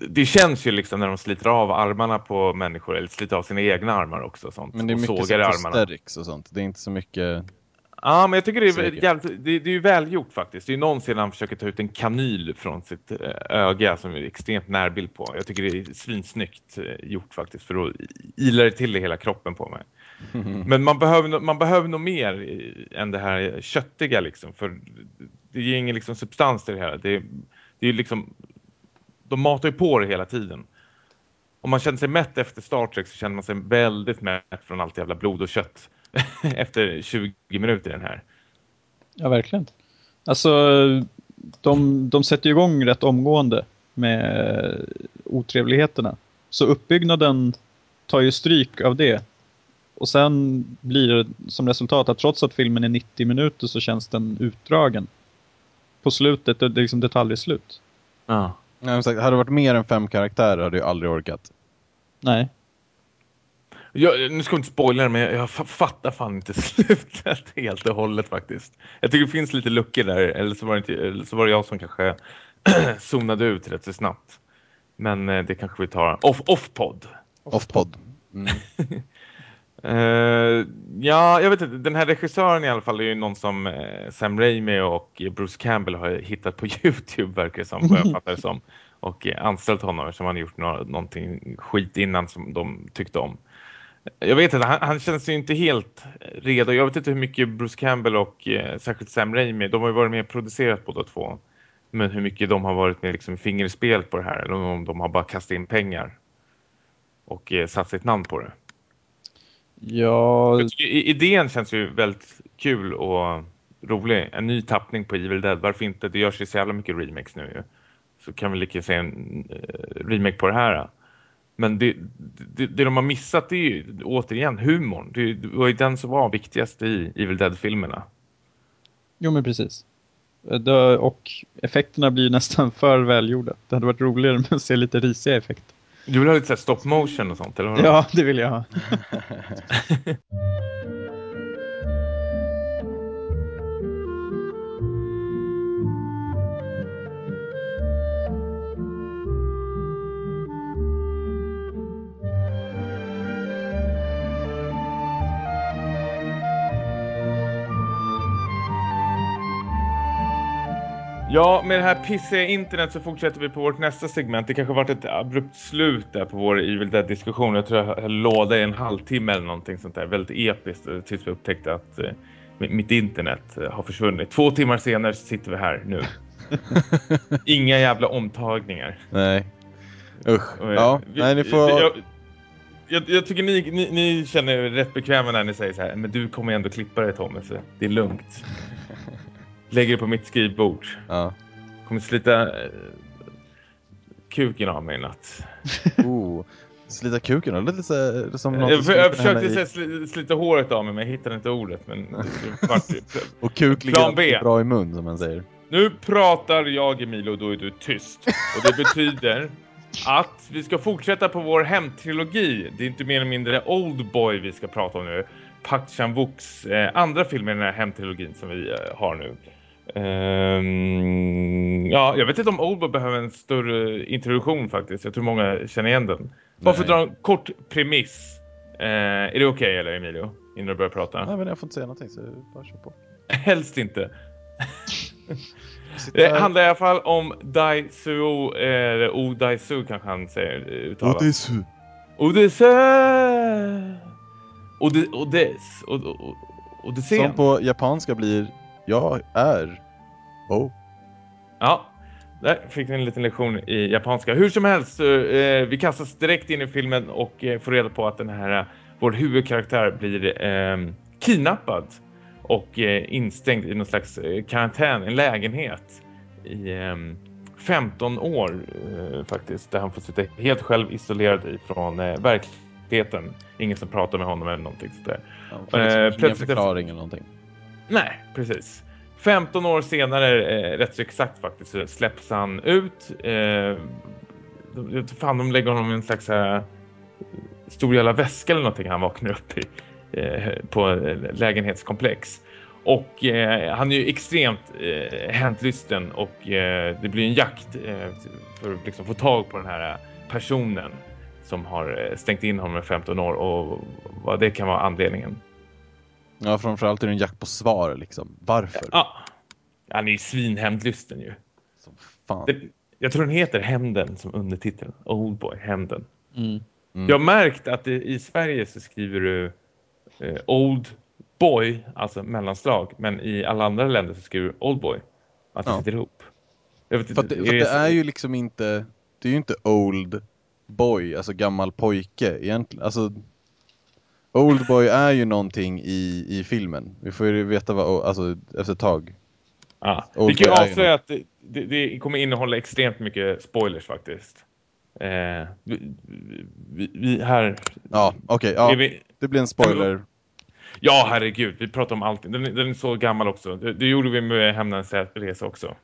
det känns ju liksom när de sliter av armarna på människor eller sliter av sina egna armar också och sånt. Men det är mycket prosthetics och sånt. Det är inte så mycket... Ja, men jag tycker det är, jävligt, det, det är ju välgjort faktiskt. Det är ju någon scen han försöker ta ut en kanyl från sitt eh, öga som är extremt närbild på. Jag tycker det är svinsnyggt eh, gjort faktiskt för då ilar det till i hela kroppen på mig. *laughs* Men man behöver, man behöver nog mer eh, än det här köttiga liksom. För det ger ingen liksom substans till det här. Det, det är ju liksom, de matar ju på det hela tiden. Om man känner sig mätt efter Star Trek så känner man sig väldigt mätt från allt jävla blod och kött. *laughs* efter 20 minuter i den här. Ja, verkligen. Alltså, de, de sätter ju igång rätt omgående med otrevligheterna. Så uppbyggnaden tar ju stryk av det. Och sen blir det som resultat att trots att filmen är 90 minuter så känns den utdragen. På slutet, det är liksom det tar aldrig slut. Ja. Nej, men sagt, hade det varit mer än fem karaktärer hade jag aldrig orkat. Nej. Jag, nu ska jag inte spoila men jag, jag fattar fan inte *laughs* slutet helt och hållet faktiskt. Jag tycker det finns lite luckor där, eller så var det, inte, eller så var det jag som kanske *clears throat* zonade ut rätt så snabbt. Men eh, det kanske vi tar off, off-podd. Off-podd. Mm. *laughs* Uh, ja, jag vet inte. Den här regissören i alla fall är ju någon som uh, Sam Raimi och Bruce Campbell har hittat på *laughs* Youtube verkar som, vad jag *laughs* fattar det som. Och uh, anställt honom som han gjort no någonting skit innan som de tyckte om. Jag vet inte, han, han känns ju inte helt redo. Jag vet inte hur mycket Bruce Campbell och särskilt Sam Raimi, de har ju varit med och producerat båda två. Men hur mycket de har varit med liksom fingerspel på det här eller om de har bara kastat in pengar och satt sitt namn på det. Ja... Idén känns ju väldigt kul och rolig. En ny tappning på Evil Dead. Varför inte? Det görs ju så jävla mycket remakes nu ju. Så kan vi lika se en uh, remake på det här. Men det, det, det de har missat är ju återigen humorn. Det, det var ju den som var viktigast i Evil Dead-filmerna. Jo men precis. Det, och effekterna blir nästan *laughs* för välgjorda. Det hade varit roligare med att se lite risiga effekter. Du vill ha lite stop motion och sånt, eller vad? Ja, det vill jag ha. *laughs* Ja, med det här pissiga internet så fortsätter vi på vårt nästa segment. Det kanske varit ett abrupt slut där på vår Evil Dead-diskussion. Jag tror jag låda i en halvtimme eller någonting sånt där. Väldigt episkt tills vi upptäckte att eh, mitt internet eh, har försvunnit. Två timmar senare sitter vi här nu. *laughs* Inga jävla omtagningar. Nej. Usch. Och, ja, vi, nej, ni får... Jag, jag, jag, tycker ni, ni, ni, känner er rätt bekväma när ni säger så här. Men du kommer ändå klippa det så det är lugnt. *laughs* Lägger det på mitt skrivbord. Ja. Kommer slita eh, kuken av mig i natt. *laughs* oh. Slita kuken? Det lite så, som jag, jag försökte i... slita håret av mig men jag hittade inte ordet. Men *laughs* och kuk ligger bra i mun som man säger. Nu pratar jag Emilio och då är du tyst. Och det betyder att vi ska fortsätta på vår hemtrilogi. Det är inte mer eller mindre Oldboy vi ska prata om nu. Park Chan-wooks eh, andra film i den här hemtrilogin som vi eh, har nu. Um, ja, jag vet inte om Oldboy behöver en större introduktion faktiskt. Jag tror många känner igen den. Bara för att dra en kort premiss. Uh, är det okej okay, eller Emilio? Innan du börjar prata. Nej, men jag får inte säga någonting så bara kör på. Helst inte. det handlar i alla fall om Daisuo, eller Odaisu kanske han säger uttalas. Odaisu. Odaisu! Ode, Odes. Odysseen. Som på japanska blir jag är. Oh. Ja, där fick vi en liten lektion i japanska. Hur som helst, eh, vi kastas direkt in i filmen och eh, får reda på att den här, vår huvudkaraktär blir eh, kidnappad och eh, instängd i någon slags eh, karantän, en lägenhet i eh, 15 år eh, faktiskt, där han får sitta helt själv isolerad ifrån eh, verkligheten. Ingen som pratar med honom eller någonting sådär. Ja, liksom ingen förklaring eller någonting. Nej, precis. 15 år senare, eh, rätt så exakt faktiskt, så släpps han ut. Eh, de, fan, de lägger honom i en slags här, stor jävla väska eller någonting han vaknar upp i. Eh, på eh, lägenhetskomplex. Och eh, han är ju extremt eh, häntlysten och eh, det blir en jakt eh, för att liksom, få tag på den här personen som har eh, stängt in honom i 15 år och vad det kan vara anledningen. Ja, framförallt är det en jakt på svar liksom. Varför? Ja, han är ju svinhämndlysten ju. Som fan. Det, jag tror den heter Hämnden som undertitel. Oldboy, Hämnden. Mm. Mm. Jag har märkt att det, i Sverige så skriver du eh, Old Boy, alltså mellanslag. Men i alla andra länder så skriver du Old Boy. Att det ja. sitter ihop. Vet, för, det, är, för det, det är ju liksom inte, det är ju inte Old Boy, alltså gammal pojke egentligen. Alltså Oldboy är ju någonting i, i filmen. Vi får ju veta vad, alltså efter ett tag. Ja, vi kan ju avslöja att det, det, det, kommer innehålla extremt mycket spoilers faktiskt. Eh, vi, vi, vi, här... Ja, okej. Okay, ja. Vi, det blir en spoiler. Ja, herregud. Vi pratar om allting. Den, den är så gammal också. Det, det gjorde vi med Hämnans resa också.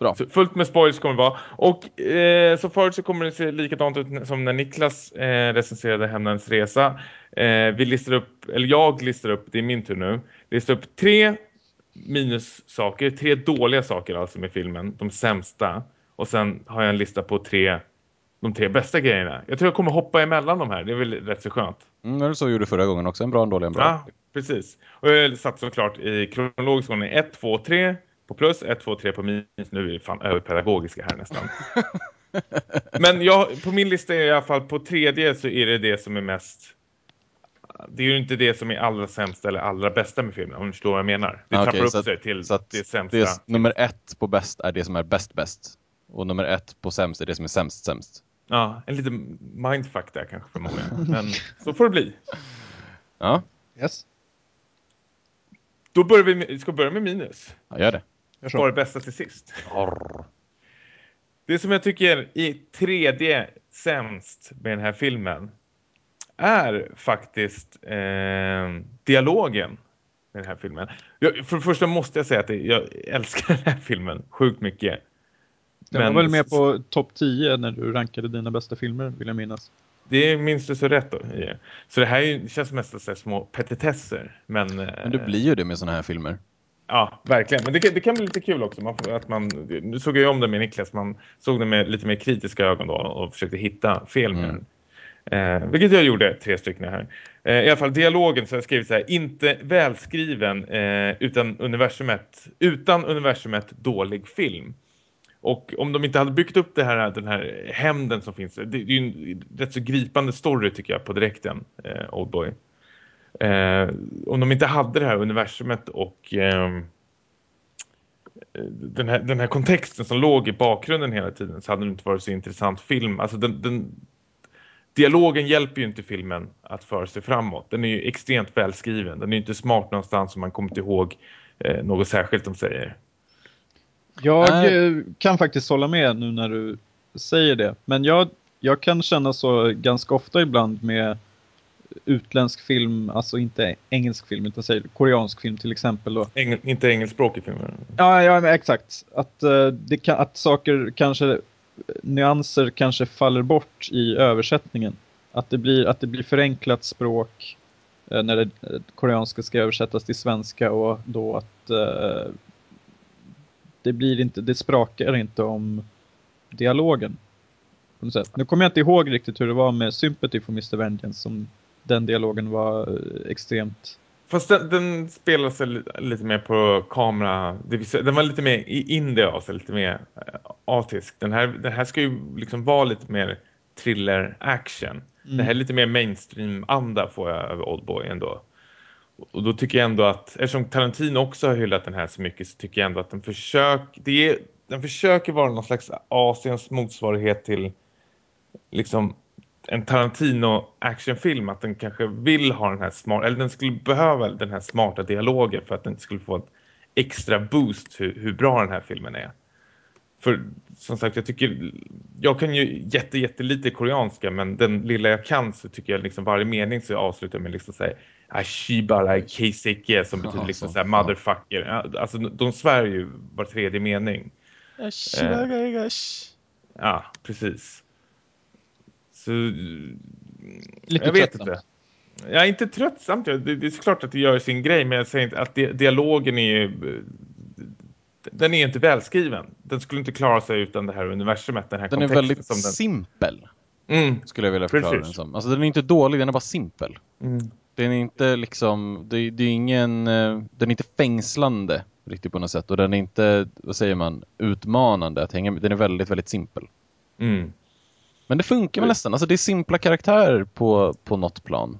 Bra. Fullt med spoilers kommer det vara. Och eh, så förut så kommer det se likadant ut som när Niklas eh, recenserade Hämnarens resa. Eh, vi listar upp, eller jag listar upp, det är min tur nu, listar upp tre minussaker, tre dåliga saker alltså med filmen, de sämsta. Och sen har jag en lista på tre, de tre bästa grejerna. Jag tror jag kommer hoppa emellan de här, det är väl rätt så skönt. Mm, det så gjorde du förra gången också. En bra, en dålig, en bra. Ja, precis. Och jag satt såklart i kronologisk ordning 1, 2, 3 på plus, 1, 2, 3 på minus. Nu är vi fan överpedagogiska här nästan. Men jag, på min lista är i alla fall på tredje så är det det som är mest... Det är ju inte det som är allra sämst eller allra bästa med filmen, om du förstår vad jag menar. Det Ah, trappar okej, upp så att- sig till Så att det sämsta. det är, nummer ett på bäst är det som är bäst bäst. Och nummer ett på sämst är det som är sämst sämst. Ja, en liten mindfuck där kanske för många. Men så får det bli. Ja, Yes. Då börjar vi med, ska börja med minus. jag gör det. Spara så. det bästa till sist. Det som jag tycker är tredje sämst med den här filmen är faktiskt eh, dialogen med den här filmen. Jag, för det första måste jag säga att jag älskar *laughs* den här filmen sjukt mycket. Den Men- var väl med på topp 10 när du rankade dina bästa filmer, vill jag minnas. Det minns du så rätt då. i. Så det här känns mest som små petitesser. Men, eh, Men det blir ju det med såna här filmer. Ja, verkligen. Men det, kan- det kan bli lite kul också. Man, att man, nu såg jag om det med Niklas. Man såg det med lite mer kritiska ögon då och försökte hitta fel med Mm. Eh, vilket jag gjorde, tre stycken här. Eh, I alla fall dialogen så har jag skrivit så här. Inte välskriven eh, utan, universumet, utan universumet dålig film. Och om de inte hade byggt upp det här, den här hämnden som finns. Det, det är ju en rätt så gripande story tycker jag på direkten, eh, Oldboy. Eh, om de inte hade det här universumet och eh, den, här, den här kontexten som låg i bakgrunden hela tiden så hade det inte varit så intressant film. Alltså den, den, dialogen hjälper ju inte filmen att föra sig framåt. Den är ju extremt välskriven. Den är ju inte smart någonstans om man kommer inte ihåg eh, något särskilt de säger. Jag eh, kan faktiskt hålla med nu när du säger det. Men jag, jag kan känna så ganska ofta ibland med utländsk film, alltså inte engelsk film utan säg koreansk film till exempel. Då. Engel, inte engelskspråkig film. Ja, ja exakt. Att, eh, det kan, att saker kanske, nyanser kanske faller bort i översättningen. Att det blir, att det blir förenklat språk eh, när det eh, koreanska ska översättas till svenska och då att eh, det blir inte, det sprakar inte om dialogen. Nu kommer jag inte ihåg riktigt hur det var med Sympathy for Mr. Vengeance som den dialogen var eh, extremt Fast den, den spelar sig li- lite mer på kamera. Det den var lite mer i India, alltså lite mer äh, artisk. Den här, den här ska ju liksom vara lite mer thriller-action. Det här är lite mer mainstream-anda får jag över Oldboy ändå. Och då tycker jag ändå att, eftersom Tarantino också har hyllat den här så mycket så tycker jag ändå att den försöker, det är, den försöker vara någon slags Asiens motsvarighet till liksom en Tarantino-actionfilm att den kanske vill ha den här smarta, eller den skulle behöva den här smarta dialogen för att den skulle få ett extra boost hur, hur bra den här filmen är. För som sagt, jag tycker, jag kan ju jätte, jättelite koreanska men den lilla jag kan så tycker jag liksom varje mening så avslutar med liksom såhär Ashibara keiseke som betyder liksom så. såhär motherfucker. Alltså de svär ju var tredje mening. Ja, precis. Så Lite jag vet tröttsamt. inte. Jag är inte tröttsamt. Det, det är såklart att det gör sin grej, men jag säger inte att di- dialogen är ju... Den är inte välskriven. Den skulle inte klara sig utan det här universumet, den här Den är väldigt som den... simpel, Mm, skulle jag vilja förklara Precis. den som. Alltså den är inte dålig, den är bara simpel. mm. Den är inte liksom, det, det är ingen, eh, den är inte fängslande riktigt på något sätt. Och den är inte, vad säger man, utmanande att hänga med. Den är väldigt, väldigt simpel. Mm. Men det funkar väl nästan, alltså det är simpla karaktärer på, på något plan.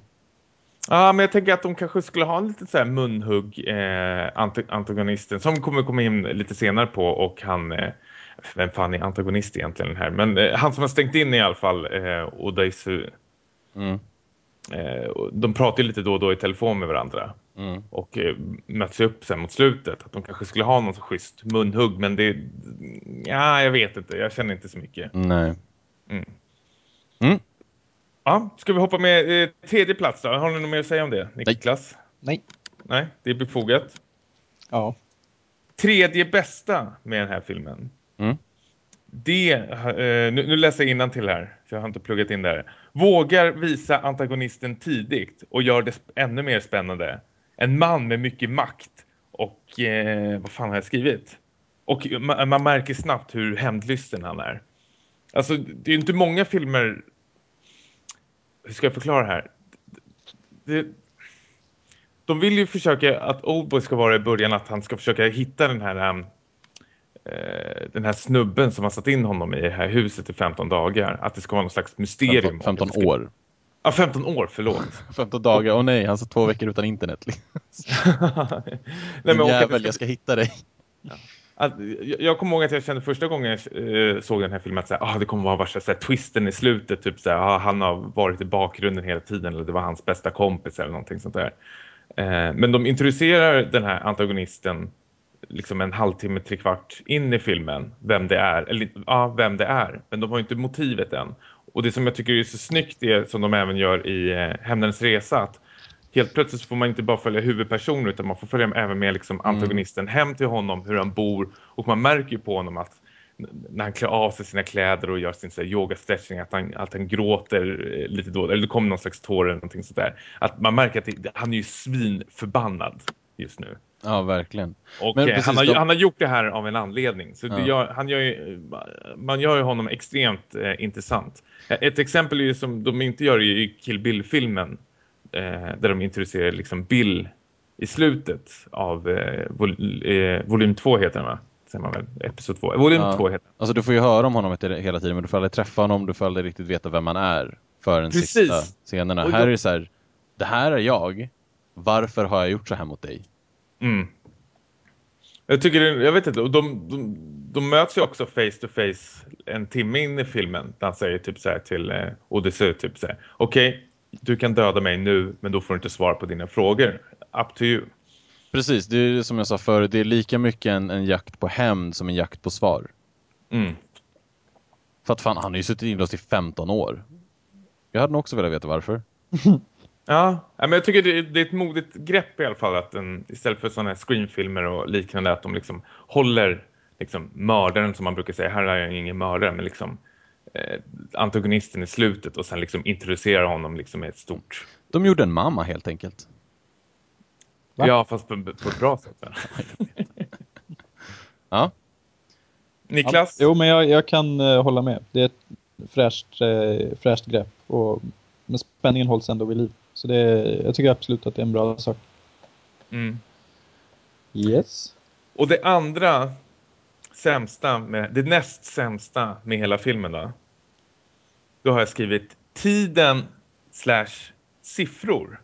Ja, men jag tänker att de kanske skulle ha en lite så här munhugg eh, ant- antagonisten som kommer komma in lite senare på och han eh, vem fan är antagonist egentligen här men eh, han som har stängt in i alla fall eh, Odaisu Mm. eh, de pratar ju lite då och då i telefon med varandra Mm. och eh, möts upp sen mot slutet att de kanske skulle ha någon schysst munhugg men det ja, jag vet inte, jag känner inte så mycket. Nej. Mm. Mm. Ja, ska vi hoppa med eh, tredje plats då? Har ni något mer att säga om det, Niklas? Nej. Nej, det är befogat. Ja. Tredje bästa med den här filmen. Mm. Det, eh, nu, nu läser jag till här, för jag har inte pluggat in där. Vågar visa antagonisten tidigt och gör det ännu mer spännande. En man med mycket makt och, eh, vad fan har jag skrivit? Och man, man märker snabbt hur hämndlysten han är. Alltså, det är ju inte många filmer... Hur ska jag förklara här? Det, de vill ju försöka att Oldboy ska vara i början att han ska försöka hitta den här eh, den här snubben som har satt in honom i det här huset i 15 dagar. Att det ska vara någon slags mysterium. 15, 15 år. Ja, 15 år, förlåt. *laughs* 15 dagar, oh, nej, han sa två veckor utan internet. *laughs* nej, men och jävel, det ska- jag ska hitta dig. Att, jag, jag kommer ihåg att jag kände första gången jag eh, såg den här filmen att så här, ah, det kommer vara värsta så här, twisten i slutet. Typ så här, ah, han har varit i bakgrunden hela tiden eller det var hans bästa kompis eller någonting sånt där. Eh, men de introducerar den här antagonisten liksom en halvtimme, tre kvart in i filmen. Vem det är. Eller ja, vem det är. Men de har ju inte motivet än. Och det som jag tycker är så snyggt är som de även gör i eh, Hämndens resa att helt plötsligt så får man inte bara följa huvudpersoner utan man får följa även med liksom antagonisten hem till honom, hur han bor och man märker ju på honom att när han klär av sig sina kläder och gör sin så här, yoga-stretching att han, att han gråter eh, lite då, eller det kommer någon slags tår eller någonting sådär. Att man märker att det, han är ju svinförbannad just nu. Ja, verkligen. Och Men eh, precis, han, har, de- han har gjort det här av en anledning. Så Ja. gör, han gör ju, man gör ju honom extremt eh, intressant. Eh, Ett exempel är ju som de inte gör i Kill Bill-filmen. Eh, där de introducerar liksom Bill i slutet av eh, vol, eh, volym 2 heter den va? Säger man väl? Episod 2. Volym Ja. 2 heter den. Alltså du får ju höra om honom hela tiden men du får aldrig träffa honom, du får aldrig riktigt veta vem han är förrän Precis. sista scenerna. Och Här då- är det så här, det här är jag, varför har jag gjort så här mot dig? Mm. Jag tycker, jag vet inte, och de, de, de möts ju också face to face en timme in i filmen. Där han säger typ så här till eh, Odyssey typ så här. Okej, du kan döda mig nu men då får du inte svara på dina frågor. Up to you. Precis, det är som jag sa förut, det är lika mycket en, en jakt på hämnd som en jakt på svar. Mm. För att fan, han har ju suttit inlåst i 15 år. Jag hade nog också velat veta varför. *laughs* Ja, men jag tycker det, det är ett modigt grepp i alla fall att den, istället för sådana här screenfilmer och liknande att de liksom håller liksom mördaren som man brukar säga, här är jag ingen mördare men liksom antagonisten i slutet och sen liksom introducerar honom liksom med ett stort De gjorde en mamma helt enkelt. Va? Ja, fast på, på ett bra sätt. *laughs* Ja, Niklas? Jo, men jag, jag kan eh, hålla med. Det är ett fräscht, eh, fräscht grepp. Och, men spänningen hålls ändå vid liv. Så det, jag tycker absolut att det är en bra sak. Mm. Yes. Och det andra sämsta, med, det näst sämsta med hela filmen då. Då har jag skrivit tiden slash siffror.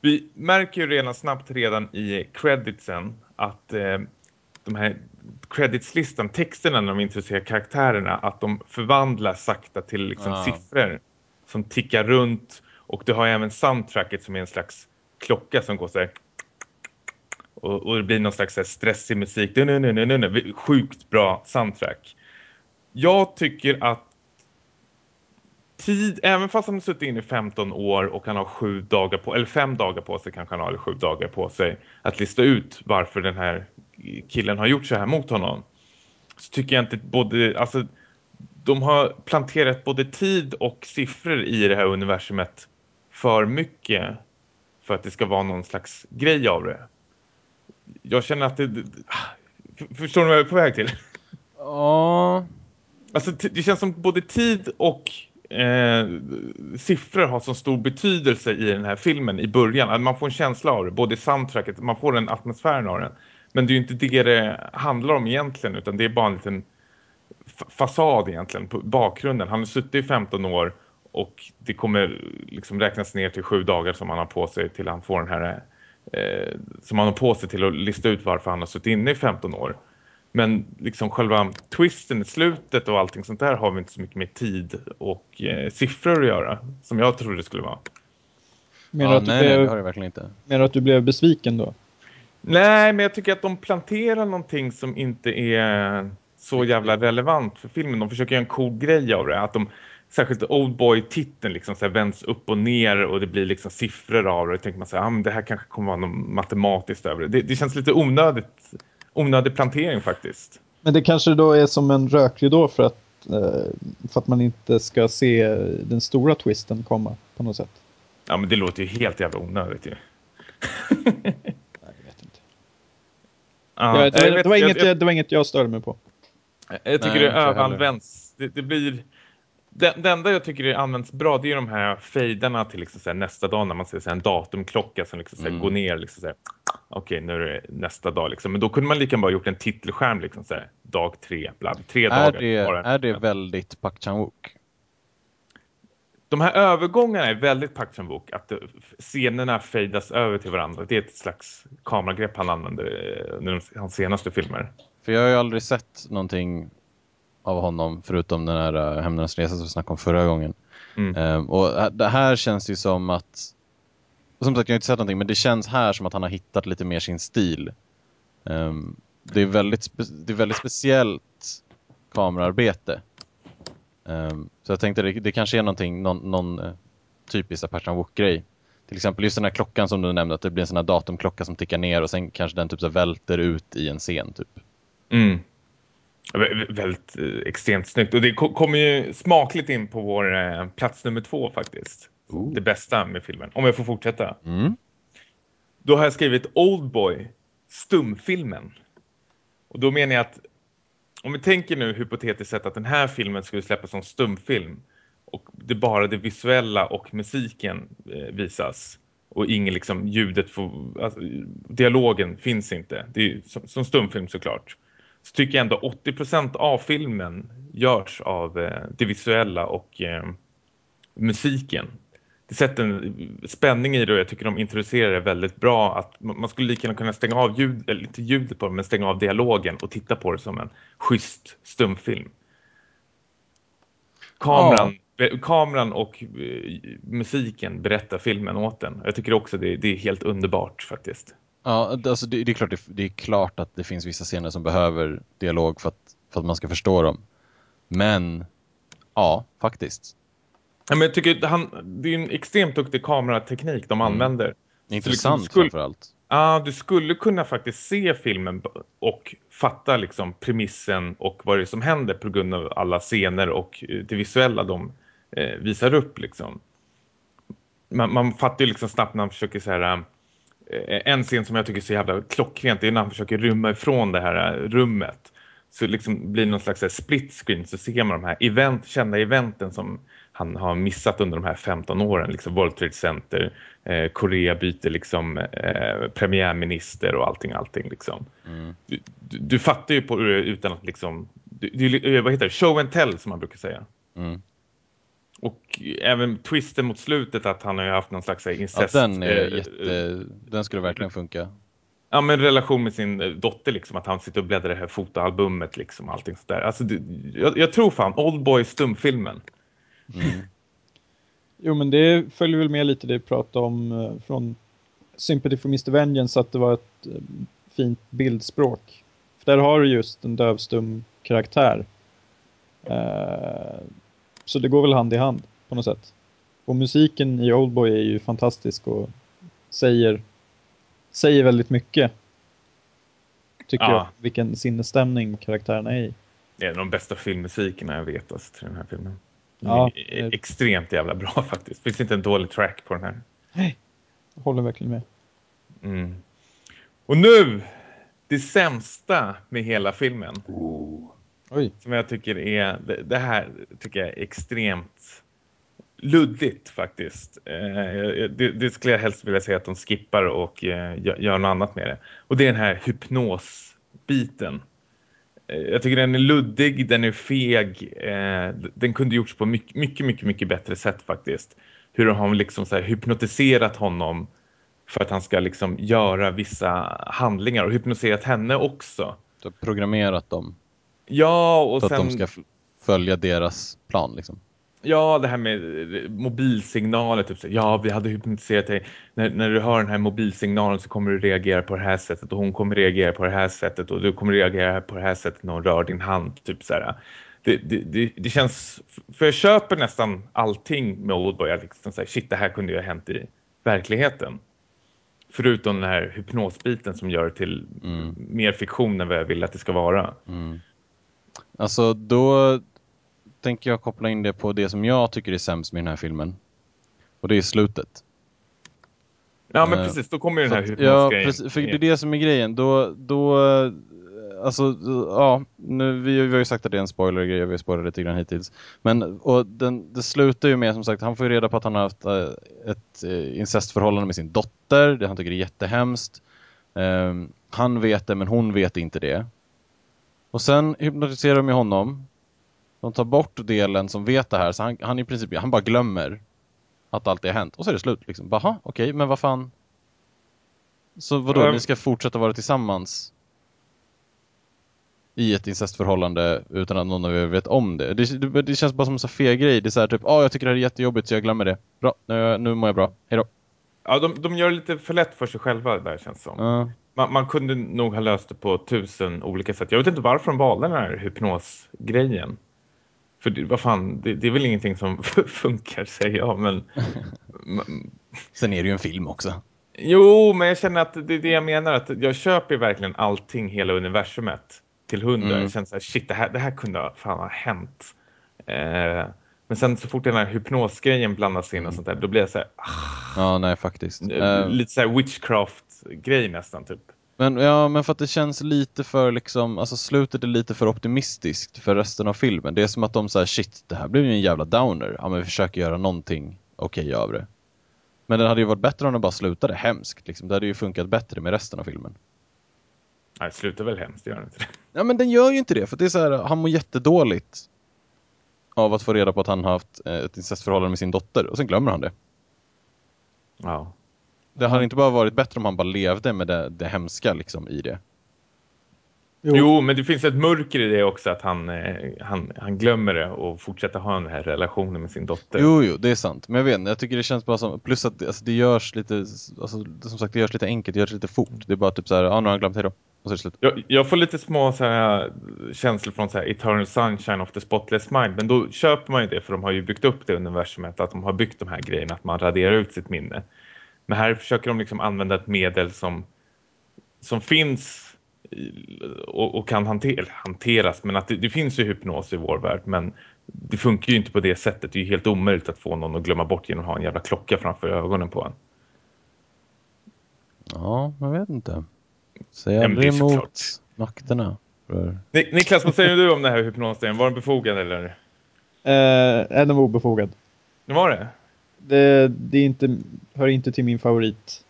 Vi märker ju redan snabbt redan i creditsen att eh, de här creditslistan, texterna när de introducerar karaktärerna, att de förvandlas sakta till liksom Ah. siffror som tickar runt. Och du har även soundtracket som är en slags klocka som går så här och, och det blir någon slags stressig musik. Sjukt bra soundtrack. Jag tycker att tid, även fast han har suttit in i 15 år och han har sju dagar på, eller fem dagar på sig kanske han har, eller sju dagar på sig att lista ut varför den här killen har gjort så här mot honom. Så tycker jag inte både, alltså de har planterat både tid och siffror i det här universumet för mycket för att det ska vara någon slags grej av det. Jag känner att det... Förstår ni vad jag är på väg till? Ja, Alltså det känns som både tid och eh, siffror har så stor betydelse i den här filmen i början. Att man får en känsla av det, både i soundtracket, man får den atmosfären av den. Men det är ju inte det det handlar om egentligen utan det är bara en liten fasad egentligen på bakgrunden. Han har suttit i 15 år och det kommer liksom räknas ner till sju dagar som han har på sig till han får den här eh, som han har på sig till att lista ut varför han har suttit inne i 15 år. Men liksom själva twisten i slutet och allting sånt där har vi inte så mycket med tid och eh, siffror att göra som jag trodde det skulle vara. Menar ja att, du nej, nej, det blev- har det verkligen inte. menar att du blev besviken då? Nej, men jag tycker att de planterar någonting som inte är så jävla relevant för filmen. De försöker göra en cool grej av det. Att de, särskilt Oldboy-titeln liksom så här vänds upp och ner och det blir liksom siffror av det. Då tänker man så här, ah, men det här kanske kommer vara något matematiskt över det. Det, det känns lite onödigt, onödig plantering faktiskt. Men det kanske då är som en rökridå för att, eh, för att man inte ska se den stora twisten komma på något sätt. Ja, men det låter ju helt jävla onödigt ju. *laughs* Nej, jag vet inte. Ja, jag vet, det, var, jag vet- det, var jag- inget, jag- det var inget jag störde mig på. Jag tycker Nej, det överanvänds. Det, det blir... Det, det enda jag tycker det används bra det är de här fejderna till liksom här nästa dag när man ser så här en datumklocka som liksom så här Mm. går ner liksom så här, okej nu är det nästa dag liksom. Men då kunde man lika bara gjort en titelskärm liksom så dag tre, bla, tre Är dagar. det, bara. är det väldigt Park Chan-wook? De här övergångarna är väldigt Park Chan-wook att eh, scenerna fejdas över till varandra. Det är ett slags kameragrepp han använder eh, under de- hans senaste filmer. För jag har ju aldrig sett någonting av honom förutom den här Hämndernas resa som vi snackade om förra gången. Mm. Ehm, och här- det här känns ju som att som sagt, jag har inte sett någonting, men det känns här som att han har hittat lite mer sin stil. Ehm, det, är väldigt det är väldigt speciellt kamerarbete. Ehm, så jag tänkte det, det kanske är någonting, någon, någon uh, typisk Apache Wook-grej. Till exempel just den här klockan som du nämnde, att det blir en sån här datumklocka som tickar ner och sen kanske den typ så välter ut i en scen typ. Mm. Vä- vä- Väldigt eh, extremt snyggt. Och det ko- kommer ju smakligt in på vår eh, plats nummer två faktiskt. Ooh. Det bästa med filmen. Om jag får fortsätta. Mm. Då har jag skrivit Oldboy, stumfilmen. Och då menar jag att om vi tänker nu hypotetiskt sett att den här filmen skulle släppas som stumfilm och det bara det visuella och musiken eh, visas och ingen liksom ljudet får, alltså, dialogen finns inte. Det är ju som, som stumfilm såklart. Så tycker jag ändå 80% av filmen görs av eh, det visuella och eh, musiken. Det sätter en spänning i det och jag tycker de introducerar det väldigt bra. Att man skulle lika gärna kunna stänga av ljud, eller inte ljudet på det, men stänga av dialogen och titta på det som en schysst stumfilm. Kameran, be- kameran och eh, musiken berättar filmen åt den. Jag tycker också det, det är helt underbart faktiskt. Ja, alltså det, det, är klart, det, det är klart att det finns vissa scener som behöver dialog för att, för att man ska förstå dem. Men, ja, faktiskt. Ja, men jag tycker han, det är en extremt duktig kamerateknik de använder. Intressant liksom skulle- framförallt. Ja, du skulle kunna faktiskt se filmen och fatta liksom premissen och vad det är som händer på grund av alla scener och eh, det visuella de eh, visar upp liksom. Man, man fattar ju liksom snabbt när han försöker så här eh, en scen som jag tycker är så jävla klockrent det är när han försöker rymma ifrån det här eh, rummet. Så liksom blir det någon slags här split screen så ser man de här event, kända eventen som han har missat under de här 15 åren. Liksom World Trade Center, eh, Korea byter liksom eh, premiärminister och allting, allting liksom. Mm. Du, du, du fattar ju på utan att liksom, du, vad heter det, show and tell som man brukar säga. Mm. Och även twisten mot slutet att han har ju haft någon slags så här, Ja, incest. den, är eh, jätte, den skulle verkligen funka. Ja, men relation med sin eh, dotter liksom, att han sitter och bläddrar det här fotoalbumet liksom, allting sådär. Alltså, det, jag, jag tror fan, Oldboy stumfilmen. Mm. *laughs* Jo, men det följer väl med lite det vi pratade om eh, från Sympathy for Mr. Vengeance, att det var ett eh, fint bildspråk. För där har du just en dövstum karaktär. Eh, så det går väl hand i hand på något sätt. Och musiken i Oldboy är ju fantastisk och säger, säger väldigt mycket. Tycker Ja. jag, vilken sinnesstämning karaktärerna är i. Det är de bästa filmmusikerna jag vet alltså, till den här filmen. Den Ja, är eh. extremt jävla bra faktiskt. Finns inte en dålig track på den här. Jag håller verkligen med. Mm. Och nu, det sämsta med hela filmen. Oj. Som jag tycker är, det, det här tycker jag är extremt luddigt faktiskt. Eh, det, det skulle jag helst vilja säga att de skippar och eh, gör, något annat med det. Och det är den här hypnosbiten. Eh, jag tycker den är luddig, den är feg. Eh, den kunde gjorts på mycket, mycket, mycket, mycket bättre sätt faktiskt. Hur de har liksom så här hypnotiserat honom för att han ska liksom göra vissa handlingar och hypnotiserat henne också. Har programmerat dem Ja, och för sen... att de ska följa deras plan. Liksom. Ja, det här med mobilsignaler. Typ så, ja, vi hade hypnotiserat dig. När, när du hör den här mobilsignalen så kommer du reagera på det här sättet och hon kommer reagera på det här sättet och du kommer reagera på det här sättet när hon rör din hand. Typ så här. Det, det, det, det känns... För jag köper nästan allting med Oldboy. Jag liksom säger, shit, det här kunde ju ha hänt i verkligheten. Förutom den här hypnosbiten som gör det till Mm. mer fiktion än vad jag vill att det ska vara. Mm. Alltså då tänker jag koppla in det på det som jag tycker är sämst med den här filmen. Och det är slutet. Ja, men Eh, precis. Då kommer ju den här att- ja, hypnosgrejen. precis, för det är det som är grejen. Då, då eh, alltså, ja, nu, vi, vi har ju sagt att det är en spoiler-grej, vi har spoilat lite grann hittills. Men, och den, det slutar ju med, som sagt, han får ju reda på att han har haft eh, ett incestförhållande med sin dotter, det han tycker är jättehemskt. Ehm, han vet det, men hon vet inte det. Och sen hypnotiserar de ju honom. De tar bort delen som vet det här, så han, han i princip, han bara glömmer att allt det har hänt. Och så är det slut liksom. Baha, okej, men vad fan. Så vadå, Ehm. ni ska fortsätta vara tillsammans i ett incestförhållande utan att någon av er vet om det. Det, det, det känns bara som en så feg grej. Det är så här typ, ja jag tycker det här är jättejobbigt så jag glömmer det. Bra, nu, nu mår jag bra. Hejdå. Ja, de, de gör det lite för lätt för sig själva där känns det som. Ja. Man, man kunde nog ha löst det på tusen olika sätt. Jag vet inte varför de valde den här hypnosgrejen. För det, vad fan, det, det är väl ingenting som *laughs* funkar säger jag, men... *laughs* Sen är det ju en film också. jo, men jag känner att det är det jag menar. Att jag köper verkligen allting, hela universumet till hundra. Mm. Jag känner så här, shit, det här, det här kunde fan ha hänt. Eh, men sen så fort den här hypnosgrejen blandas in och sånt där, då blir jag så här, ah, Ja, nej faktiskt. Eh, Eh, Lite så här witchcraft-grej nästan typ. Men, ja, men för att det känns lite för liksom, alltså slutet är lite för optimistiskt för resten av filmen. Det är som att de säger shit, det här blev ju en jävla downer. Ja, men vi försöker göra någonting okej av det. Men det hade ju varit bättre om det bara slutade hemskt. Liksom. Det hade ju funkat bättre med resten av filmen. Nej, det slutar väl hemskt, gör det inte det? *laughs* Ja, men den gör ju inte det. För det är så här, han mår jättedåligt av att få reda på att han har haft eh, ett incestförhållande med sin dotter. Och sen glömmer han det. Ja. Det hade inte bara varit bättre om han bara levde med det, det hemska liksom i det. Jo. Jo. men det finns ett mörker i det också att han, eh, han, han glömmer det och fortsätter ha den här relationen med sin dotter. Jo, jo, det är sant. Men jag vet inte, jag tycker det känns bara som, plus att det, alltså, det görs lite, alltså, som sagt, det görs lite enkelt, det görs lite fort. Det är bara typ så här, ja nu har han glömt, hejdå. Och så är det slut. Jag, jag får lite små så här, känslor från så här, Eternal Sunshine of the Spotless Mind. Men då köper man ju det för de har ju byggt upp det universumet. Att de har byggt de här grejerna. Att man raderar ut sitt minne. Men här försöker de liksom använda ett medel som, som finns och, och kan hanter, hanteras. Men att det, det finns ju hypnos i vår värld. Men det funkar ju inte på det sättet. Det är ju helt omöjligt att få någon att glömma bort genom att ha en jävla klocka framför ögonen på en. Ja, jag vet inte. Säg men det är aldrig emot såklart. makterna. För... Ni- Niklas, vad säger du om det här hypnosdelen? Var den befogad eller? Eh, är den obefogad? Det var det? Det, det är inte, hör inte till min favorit,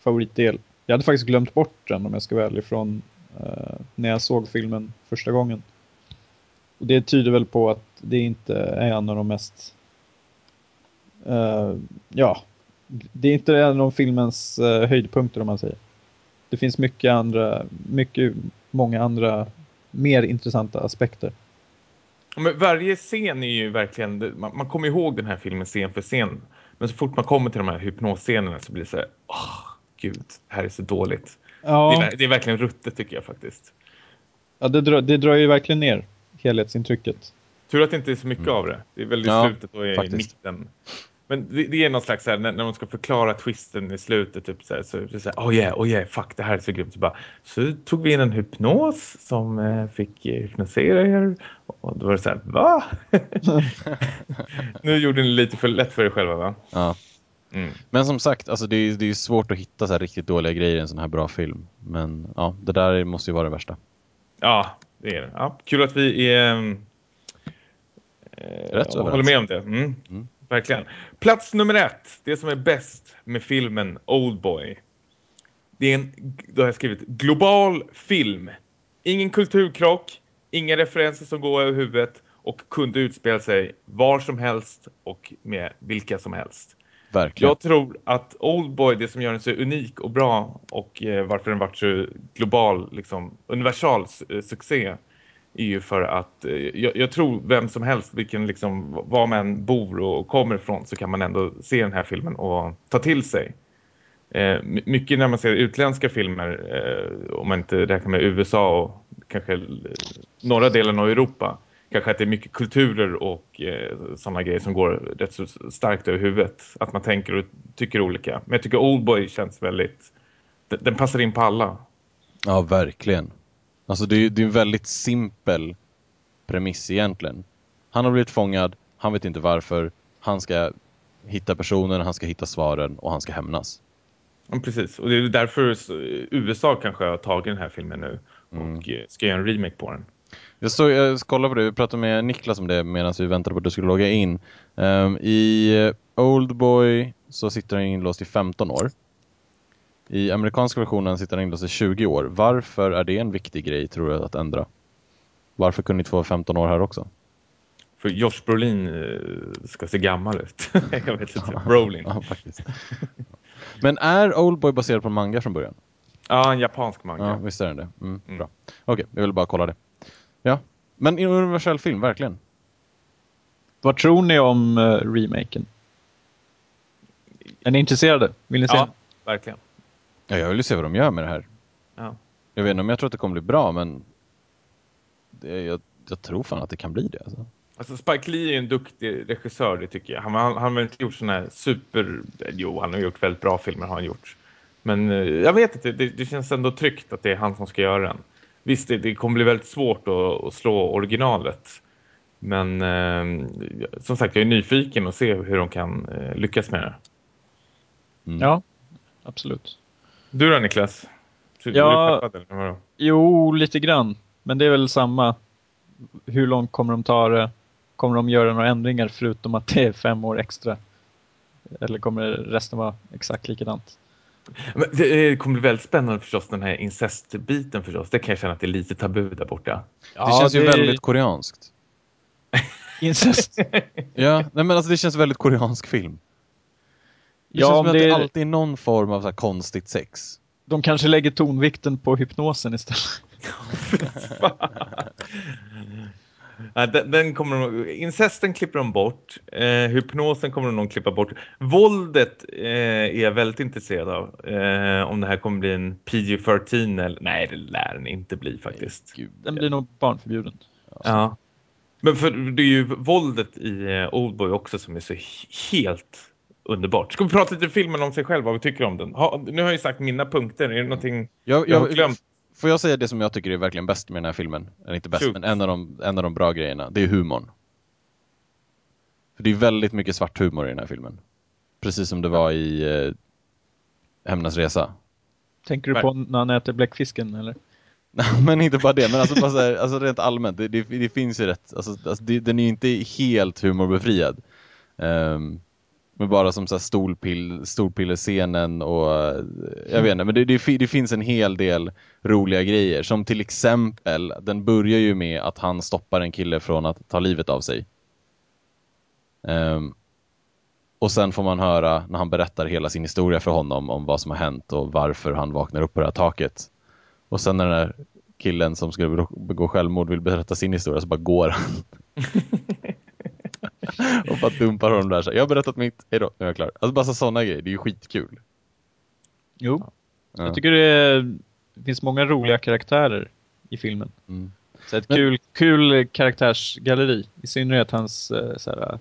favoritdel. Jag hade faktiskt glömt bort den om jag ska vara ärlig från eh, när jag såg filmen första gången. Och det tyder väl på att det inte är en av de mest... eh, ja, det är inte en av filmens eh, höjdpunkter om man säger. Det finns mycket andra, mycket, många andra mer intressanta aspekter. Men varje scen är ju verkligen, det- man, man kommer ihåg den här filmen scen för scen. Men så fort man kommer till de här hypnosscenerna så blir det så här, åh gud, det här är så dåligt. Det, Ja, är, ver- det är verkligen ruttet tycker jag faktiskt. ja det, drar, det drar ju verkligen ner helhetsintrycket. Tur att det inte är så mycket av det. Det är väl i Ja, slutet och i mitten. Men det, det är någon slags så här, när, när de ska förklara twisten i slutet typ så här, så är det så här, oh yeah, oh yeah, fuck, det här är så grymt. Så, bara, så tog vi in en hypnos som eh, fick eh, hypnosera er. Och då var det så här, va? *laughs* nu gjorde ni lite för lätt för er själva va? Ja. Mm. Men som sagt, alltså det, är, det är svårt att hitta så här riktigt dåliga grejer i en sån här bra film. Men ja, det där måste ju vara det värsta. Ja, det är det. Ja, kul att vi är... Rätt så eh, håller överens. med om det. Mm. Mm. Verkligen. Plats nummer ett. Det som är bäst med filmen Oldboy. Det är en, då har jag skrivit, global film. Ingen kulturkrock, inga referenser som går över huvudet och kunde utspela sig var som helst och med vilka som helst. Verkligen. Jag tror att Oldboy, det som gör den så unik och bra och eh, varför den varit så global, liksom universal eh, succé är ju för att eh, jag, jag tror vem som helst, vilken liksom, var man än bor och kommer ifrån så kan man ändå se den här filmen och ta till sig. Eh, mycket när man ser utländska filmer, eh, om man inte räknar med USA och kanske eh, norra delen av Europa, kanske att det är mycket kulturer och eh, sådana grejer som går rätt så starkt över huvudet. Att man tänker och tycker olika. Men jag tycker Oldboy känns väldigt, den, den passar in på alla. Ja, verkligen. Alltså det är, det är en väldigt simpel premiss egentligen. Han har blivit fångad, han vet inte varför, han ska hitta personen, han ska hitta svaren och han ska hämnas. Ja, precis. Och det är därför USA kanske har tagit den här filmen nu och Mm. eh, ska göra en remake på den. Jag, stod, jag kollade på det, vi pratade med Niklas om det medan vi väntade på att du skulle logga in. Ehm, I eh, Oldboy så sitter han inlåst i 15 år. I amerikanska versionen sitter han inlåst i 20 år. Varför är det en viktig grej tror du att ändra? Varför kunde ni inte få 15 år här också? För Josh Brolin eh, ska se gammal ut. *laughs* jag vet inte. Brolin. Ja, faktiskt. Men är Oldboy baserad på manga från början? Ja, en japansk manga. Ja, visst är den det. Mm, Mm. Bra. Okej, jag vill bara kolla det. Ja, men en universell film, verkligen. Vad tror ni om uh, remaken? Är ni intresserade? Vill ni se Ja, den? verkligen. Ja, jag vill ju se vad de gör med det här. Ja. Jag vet inte om jag tror att det kommer bli bra, men det, jag, jag tror fan att det kan bli det. Alltså. Alltså Spike Lee är en duktig regissör, det tycker jag. Han, han, han har väl inte gjort såna här super... Jo, han har gjort väldigt bra filmer, har han gjort. Men eh, jag vet inte, det, det känns ändå tryggt att det är han som ska göra den. Visst, det, det kommer bli väldigt svårt att, att slå originalet. Men eh, som sagt, jag är nyfiken och se hur de kan eh, lyckas med det. Mm. Ja, absolut. Du då Niklas? Du, Ja. du är peppad, eller vadå? Jo, lite grann. Men det är väl samma. Hur långt kommer de ta det? Kommer de göra några ändringar förutom att det är fem år extra? Eller kommer resten vara exakt likadant? Men det kommer bli väldigt spännande förstås, den här incestbiten förstås. Det kan jag känna att det är lite tabu där borta. Det känns ju väldigt koreanskt. *laughs* Incest. Ja, nej men alltså det känns väldigt koreansk film. Det Ja, känns som men att det det- alltid är någon form av så här konstigt sex. De kanske lägger tonvikten på hypnosen istället. *laughs* Ja, den, den kommer de, incesten klipper de bort. Eh, hypnosen kommer de nog klippa bort. Våldet eh, är jag väldigt intresserad av. Eh, om det här kommer bli en PG-13 eller... Nej, det lär den inte bli faktiskt. Gud, Den blir nog barnförbjuden. Ja. Men för det är ju våldet i eh, Oldboy också som är så he- helt underbart. Ska vi prata lite filmen om sig själv, vad vi tycker om den? Ha, nu har jag ju sagt mina punkter. Är det någonting Jag, jag har jag, glömt? får jag säga det som jag tycker är verkligen bäst med den här filmen? Eller inte bäst, Shoot. men en av, de, en av de bra grejerna. Det är humorn. För det är väldigt mycket svart humor i den här filmen. Precis som det var i eh, Hämnas resa. Tänker du på när han äter bläckfisken eller? *laughs* men inte bara det, men alltså, bara så här, alltså rent allmänt, det, det, det finns ju rätt, alltså, alltså, det, den är ju inte helt humorbefriad. Um, men bara som så här stolpill, stolpillerscenen och jag vet inte, men det, det, det finns en hel del roliga grejer. Som till exempel, den börjar ju med att han stoppar en kille från att ta livet av sig. Um, och sen får man höra när han berättar hela sin historia för honom om vad som har hänt och varför han vaknar upp på det här taket. Och sen när den här killen som skulle begå självmord vill berätta sin historia så bara går han. *laughs* *laughs* och bara dumpar honom där. Så, jag har berättat mitt, hejdå, nu är jag klar. Alltså bara sådana grejer, det är ju skitkul. Jo. Ja. Jag tycker det, är, det finns många roliga karaktärer i filmen. Mm. Så ett Men- kul, kul karaktärsgalleri. I synnerhet hans eh, så här,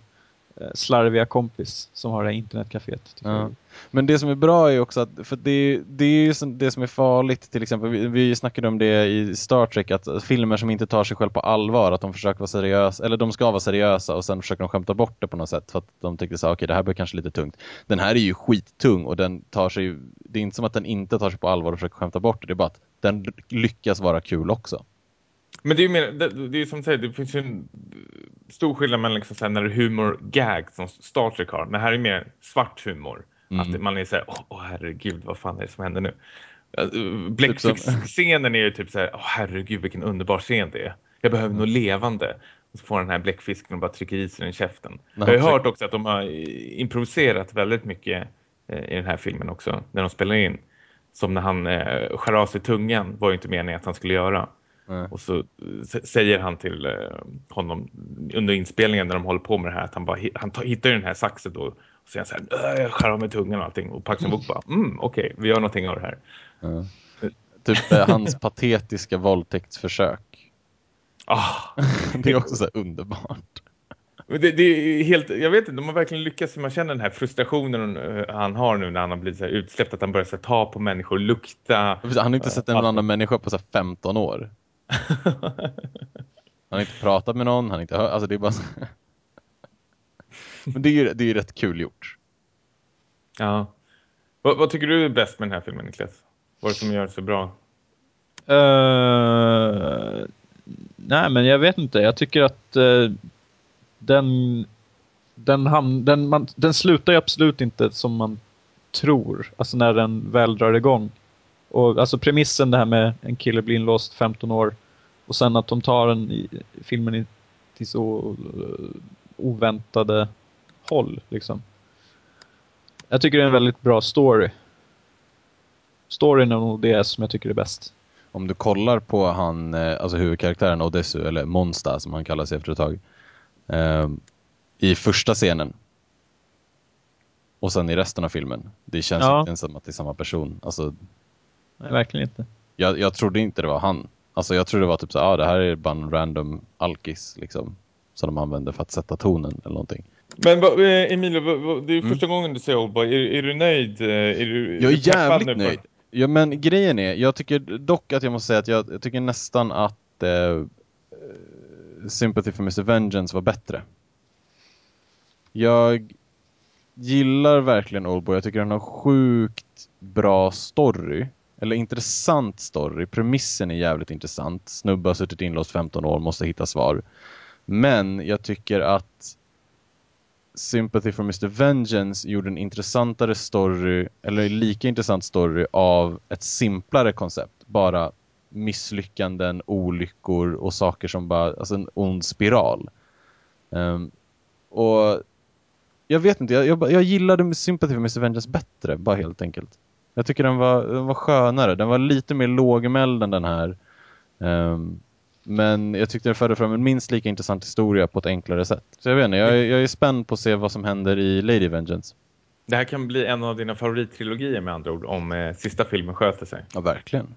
slarviga kompis som har det här internetcaféet. Ja. Men det som är bra är också att, för det, det är ju det som är farligt, till exempel, vi, vi snackade om det i Star Trek, att filmer som inte tar sig själv på allvar, att de försöker vara seriösa, eller de ska vara seriösa och sen försöker de skämta bort det på något sätt, för att de tycker så okej det här blir kanske lite tungt. Den här är ju skittung och den tar sig, det är inte som att den inte tar sig på allvar och försöker skämta bort det, det är bara att den lyckas vara kul också. Men det är ju mer, det, det är som du säger, det finns ju en stor skillnad mellan liksom så här, när det är humor gag som Star Trek har. Men här är mer svart humor. Mm. Att man är så här, åh herregud, vad fan är det som händer nu? Uh, Typ Bläckfisk-scenen är ju typ så här, åh herregud vilken underbar scen det är. Jag behöver Mm. något levande. Och så får den här bläckfisken och bara trycker i sig den i käften. Jag har ju hört också att de har eh, improviserat väldigt mycket eh, i den här filmen också. När de spelar in. Som när han eh, skär av sig tungan var ju inte meningen att han skulle göra. Nej. Och så eh, säger han till eh, honom under inspelningen när de håller på med det här att han, bara, han tar, hittar den här saxen då och säger så här, "Äh, jag skär av mig tungan och allting. Och Park Chan-wook bara, mm, okej, vi gör någonting av det här. Ja. Typ hans patetiska våldtäktsförsök. Ah, *laughs* Det är också så här underbart. det, det är helt, jag vet inte, de har verkligen lyckats, man känner den här frustrationen han har nu när han har blivit så här utsläppt, att han börjar så här, ta på människor, lukta. Han har inte sett en Alltså- annan människa på så här 15 år. *laughs* Han har inte pratat med någon, han har inte hört, alltså det är bara så... *laughs* Men det är ju det är ju rätt kul gjort. Ja. Vad, vad tycker du är bäst med den här filmen, Niklas? Vad är det som gör det så bra? Uh, nej, men jag vet inte. Jag tycker att uh, den, den, ham, den, man, den slutar ju absolut inte som man tror. Alltså när den väl drar igång. Och alltså premissen det här med en kille blir inlåst 15 år och sen att de tar den i, filmen i, till så uh, oväntade håll liksom. Jag tycker det är en väldigt bra story. Storyn är nog det som jag tycker är bäst. Om du kollar på han, eh, alltså huvudkaraktären Odessu, eller Monsta som han kallar sig efter ett tag. Eh, I första scenen. Och sen i resten av filmen. Det känns ja. inte ens som att det är samma person. Alltså, Nej, verkligen inte. Jag, jag trodde inte det var han. Alltså jag trodde det var typ så ja ah, det här är bara en random alkis liksom. Som de använder för att sätta tonen eller någonting. Men eh, Emilio, det är mm. första gången du säger Oldboy. Är, är du nöjd? Eh, är du, jag är jävligt nöjd. Ja, men grejen är, jag tycker dock att jag måste säga att jag, jag tycker nästan att eh, Sympathy for Mr. Vengeance var bättre. Jag gillar verkligen Oldboy. Jag tycker den har sjukt bra story. Eller intressant story. Premissen är jävligt intressant. Snubbe har suttit inlåst 15 år, måste hitta svar. Men jag tycker att Sympathy for Mr. Vengeance gjorde en intressantare story, eller lika intressant story av ett simplare koncept. Bara misslyckanden, olyckor och saker som bara, alltså en ond spiral. Um, och jag vet inte, jag, jag, jag gillade Sympathy for Mr. Vengeance bättre, bara helt enkelt. Jag tycker den var, den var skönare, den var lite mer lågmäld än den här. Um, men jag tyckte det förde fram en minst lika intressant historia på ett enklare sätt. Så jag vet inte, jag, är, jag är spänd på att se vad som händer i Lady Vengeance. Det här kan bli en av dina favorittrilogier med andra ord om eh, sista filmen sköter sig. Ja, verkligen.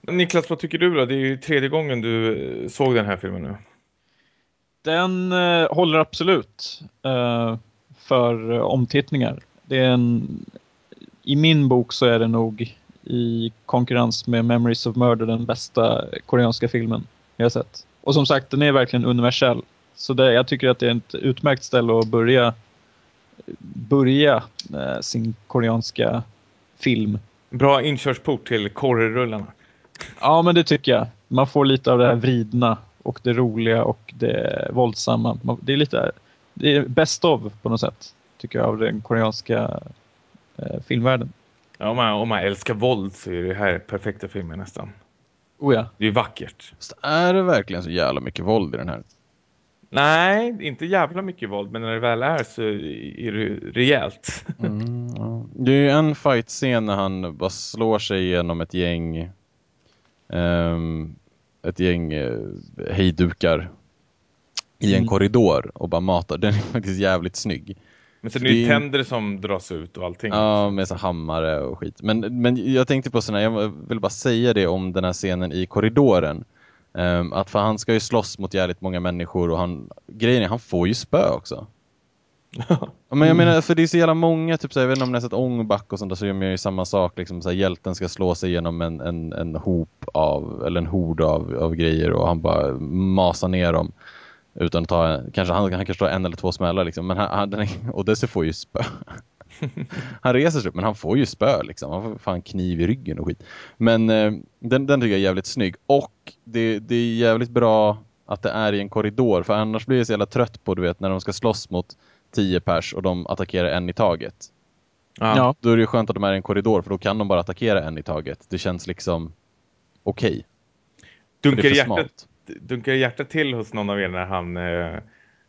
Niklas, vad tycker du då? Det är ju tredje gången du eh, såg den här filmen nu. Den eh, håller absolut eh, för eh, omtittningar. Det är en, I min bok så är det nog i konkurrens med Memories of Murder den bästa koreanska filmen jag har sett. Och som sagt, den är verkligen universell. Så det, jag tycker att det är ett utmärkt ställe att börja, börja eh, sin koreanska film. Bra inkörsport till korrerullarna. Ja, men det tycker jag. Man får lite av det här vridna och det roliga och det våldsamma. Det är lite det är best of på något sätt, tycker jag, av den koreanska filmvärlden. Ja, om man, om man älskar våld så är det här perfekta filmen nästan. Oh ja. Det är vackert. Fast är det verkligen så jävla mycket våld i den här? Nej, inte jävla mycket våld. Men när det väl är så är det rejält. Mm, ja. Det är ju en fight-scen när han bara slår sig igenom ett gäng um, ett gäng uh, hejdukar i en mm. korridor och bara matar. Den är faktiskt jävligt snygg. Men sen är det ju tänder som dras ut och allting. Ja, med så hammare och skit. Men, men jag tänkte på sådana, jag vill bara säga det om den här scenen i korridoren. Um, att för han ska ju slåss mot jävligt många människor och han, grejen är, han får ju spö också. *laughs* men jag menar, för det är så jävla många, typ så jag vet inte om ni har sett Ångback och sånt där så gör man ju samma sak, liksom så här, hjälten ska slå sig igenom en, en, en hop av, eller en hord av, av grejer och han bara masar ner dem. Utan att ta, kanske han, han kanske tar en eller två smällar liksom. Men han, han, och dess får ju spö. *laughs* han reser sig upp men han får ju spö liksom. Han får fan kniv i ryggen och skit. Men eh, den, den tycker jag är jävligt snygg. Och det, det är jävligt bra att det är i en korridor. För annars blir jag så jävla trött på du vet när de ska slåss mot tio pers och de attackerar en i taget. Ja. Då är det ju skönt att de är i en korridor för då kan de bara attackera en i taget. Det känns liksom okej. Okay. Dunkar hjärtat dunkar hjärtat till hos någon av er när han, eh,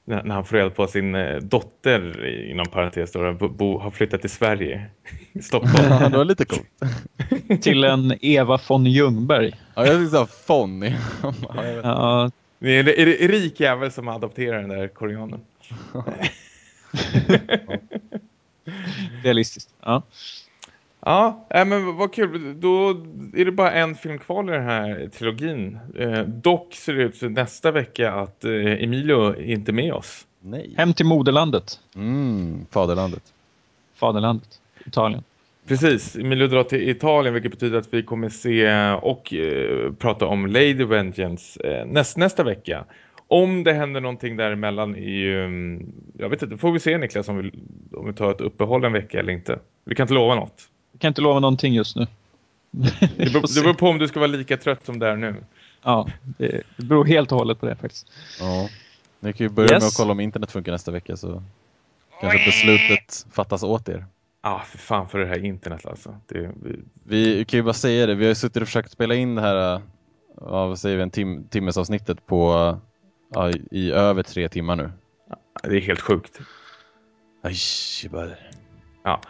när han får reda på sin eh, dotter, inom parentes, då, bo, har flyttat till Sverige. Stockholm. ja, det var lite coolt. *laughs* till en Eva von Ljungberg. Ja, jag tyckte von. ja. Är det, är det rik jävel som adopterar den där koreanen? *laughs* Realistiskt, ja. Ja, äh, men vad kul. Då är det bara en film kvar i den här trilogin. Eh, dock ser det ut så nästa vecka att eh, Emilio är inte med oss. Nej. Hem till moderlandet. Mm, faderlandet. Faderlandet, Italien. Precis, Emilio drar till Italien vilket betyder att vi kommer se och eh, prata om Lady Vengeance eh, näst, nästa vecka. om det händer någonting däremellan i, um, jag vet inte, får vi se Niklas om vi, om vi tar ett uppehåll en vecka eller inte. Vi kan inte lova något. Jag kan inte lova någonting just nu. Det beror, *laughs* det beror på om du ska vara lika trött som det är nu. Ja, det, beror helt och hållet på det faktiskt. Ja. Ni kan ju börja Yes. med att kolla om internet funkar nästa vecka så kanske beslutet fattas åt er. Ja, ah, för fan för det här internet alltså. Det, vi, Vi kan ju bara säga det, vi har ju suttit och försökt spela in det här, ja, vad säger vi, en tim timmesavsnittet på, ja, i- i över tre timmar nu. det är helt sjukt. Aj, bara... Ja.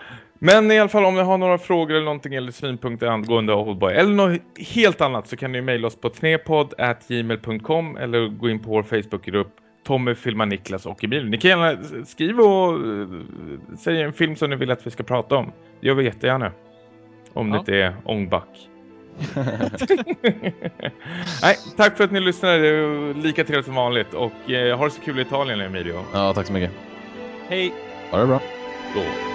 Men i alla fall om ni har några frågor eller någonting eller synpunkter angående Oldboy eller något helt annat så kan ni mejla oss på knepod.gmail.com eller gå in på vår Facebookgrupp Tommy, Filma, Niklas och Emil. Ni kan gärna skriva och uh, säga en film som ni vill att vi ska prata om. Det gör vi jättegärna. Om det Ja. inte är ångback. *laughs* Nej, tack för att ni lyssnade. Det är lika trevligt som vanligt. Och eh, ha det så kul i Italien, Emilio. Ja, tack så mycket. Hej! Ha det bra. Då.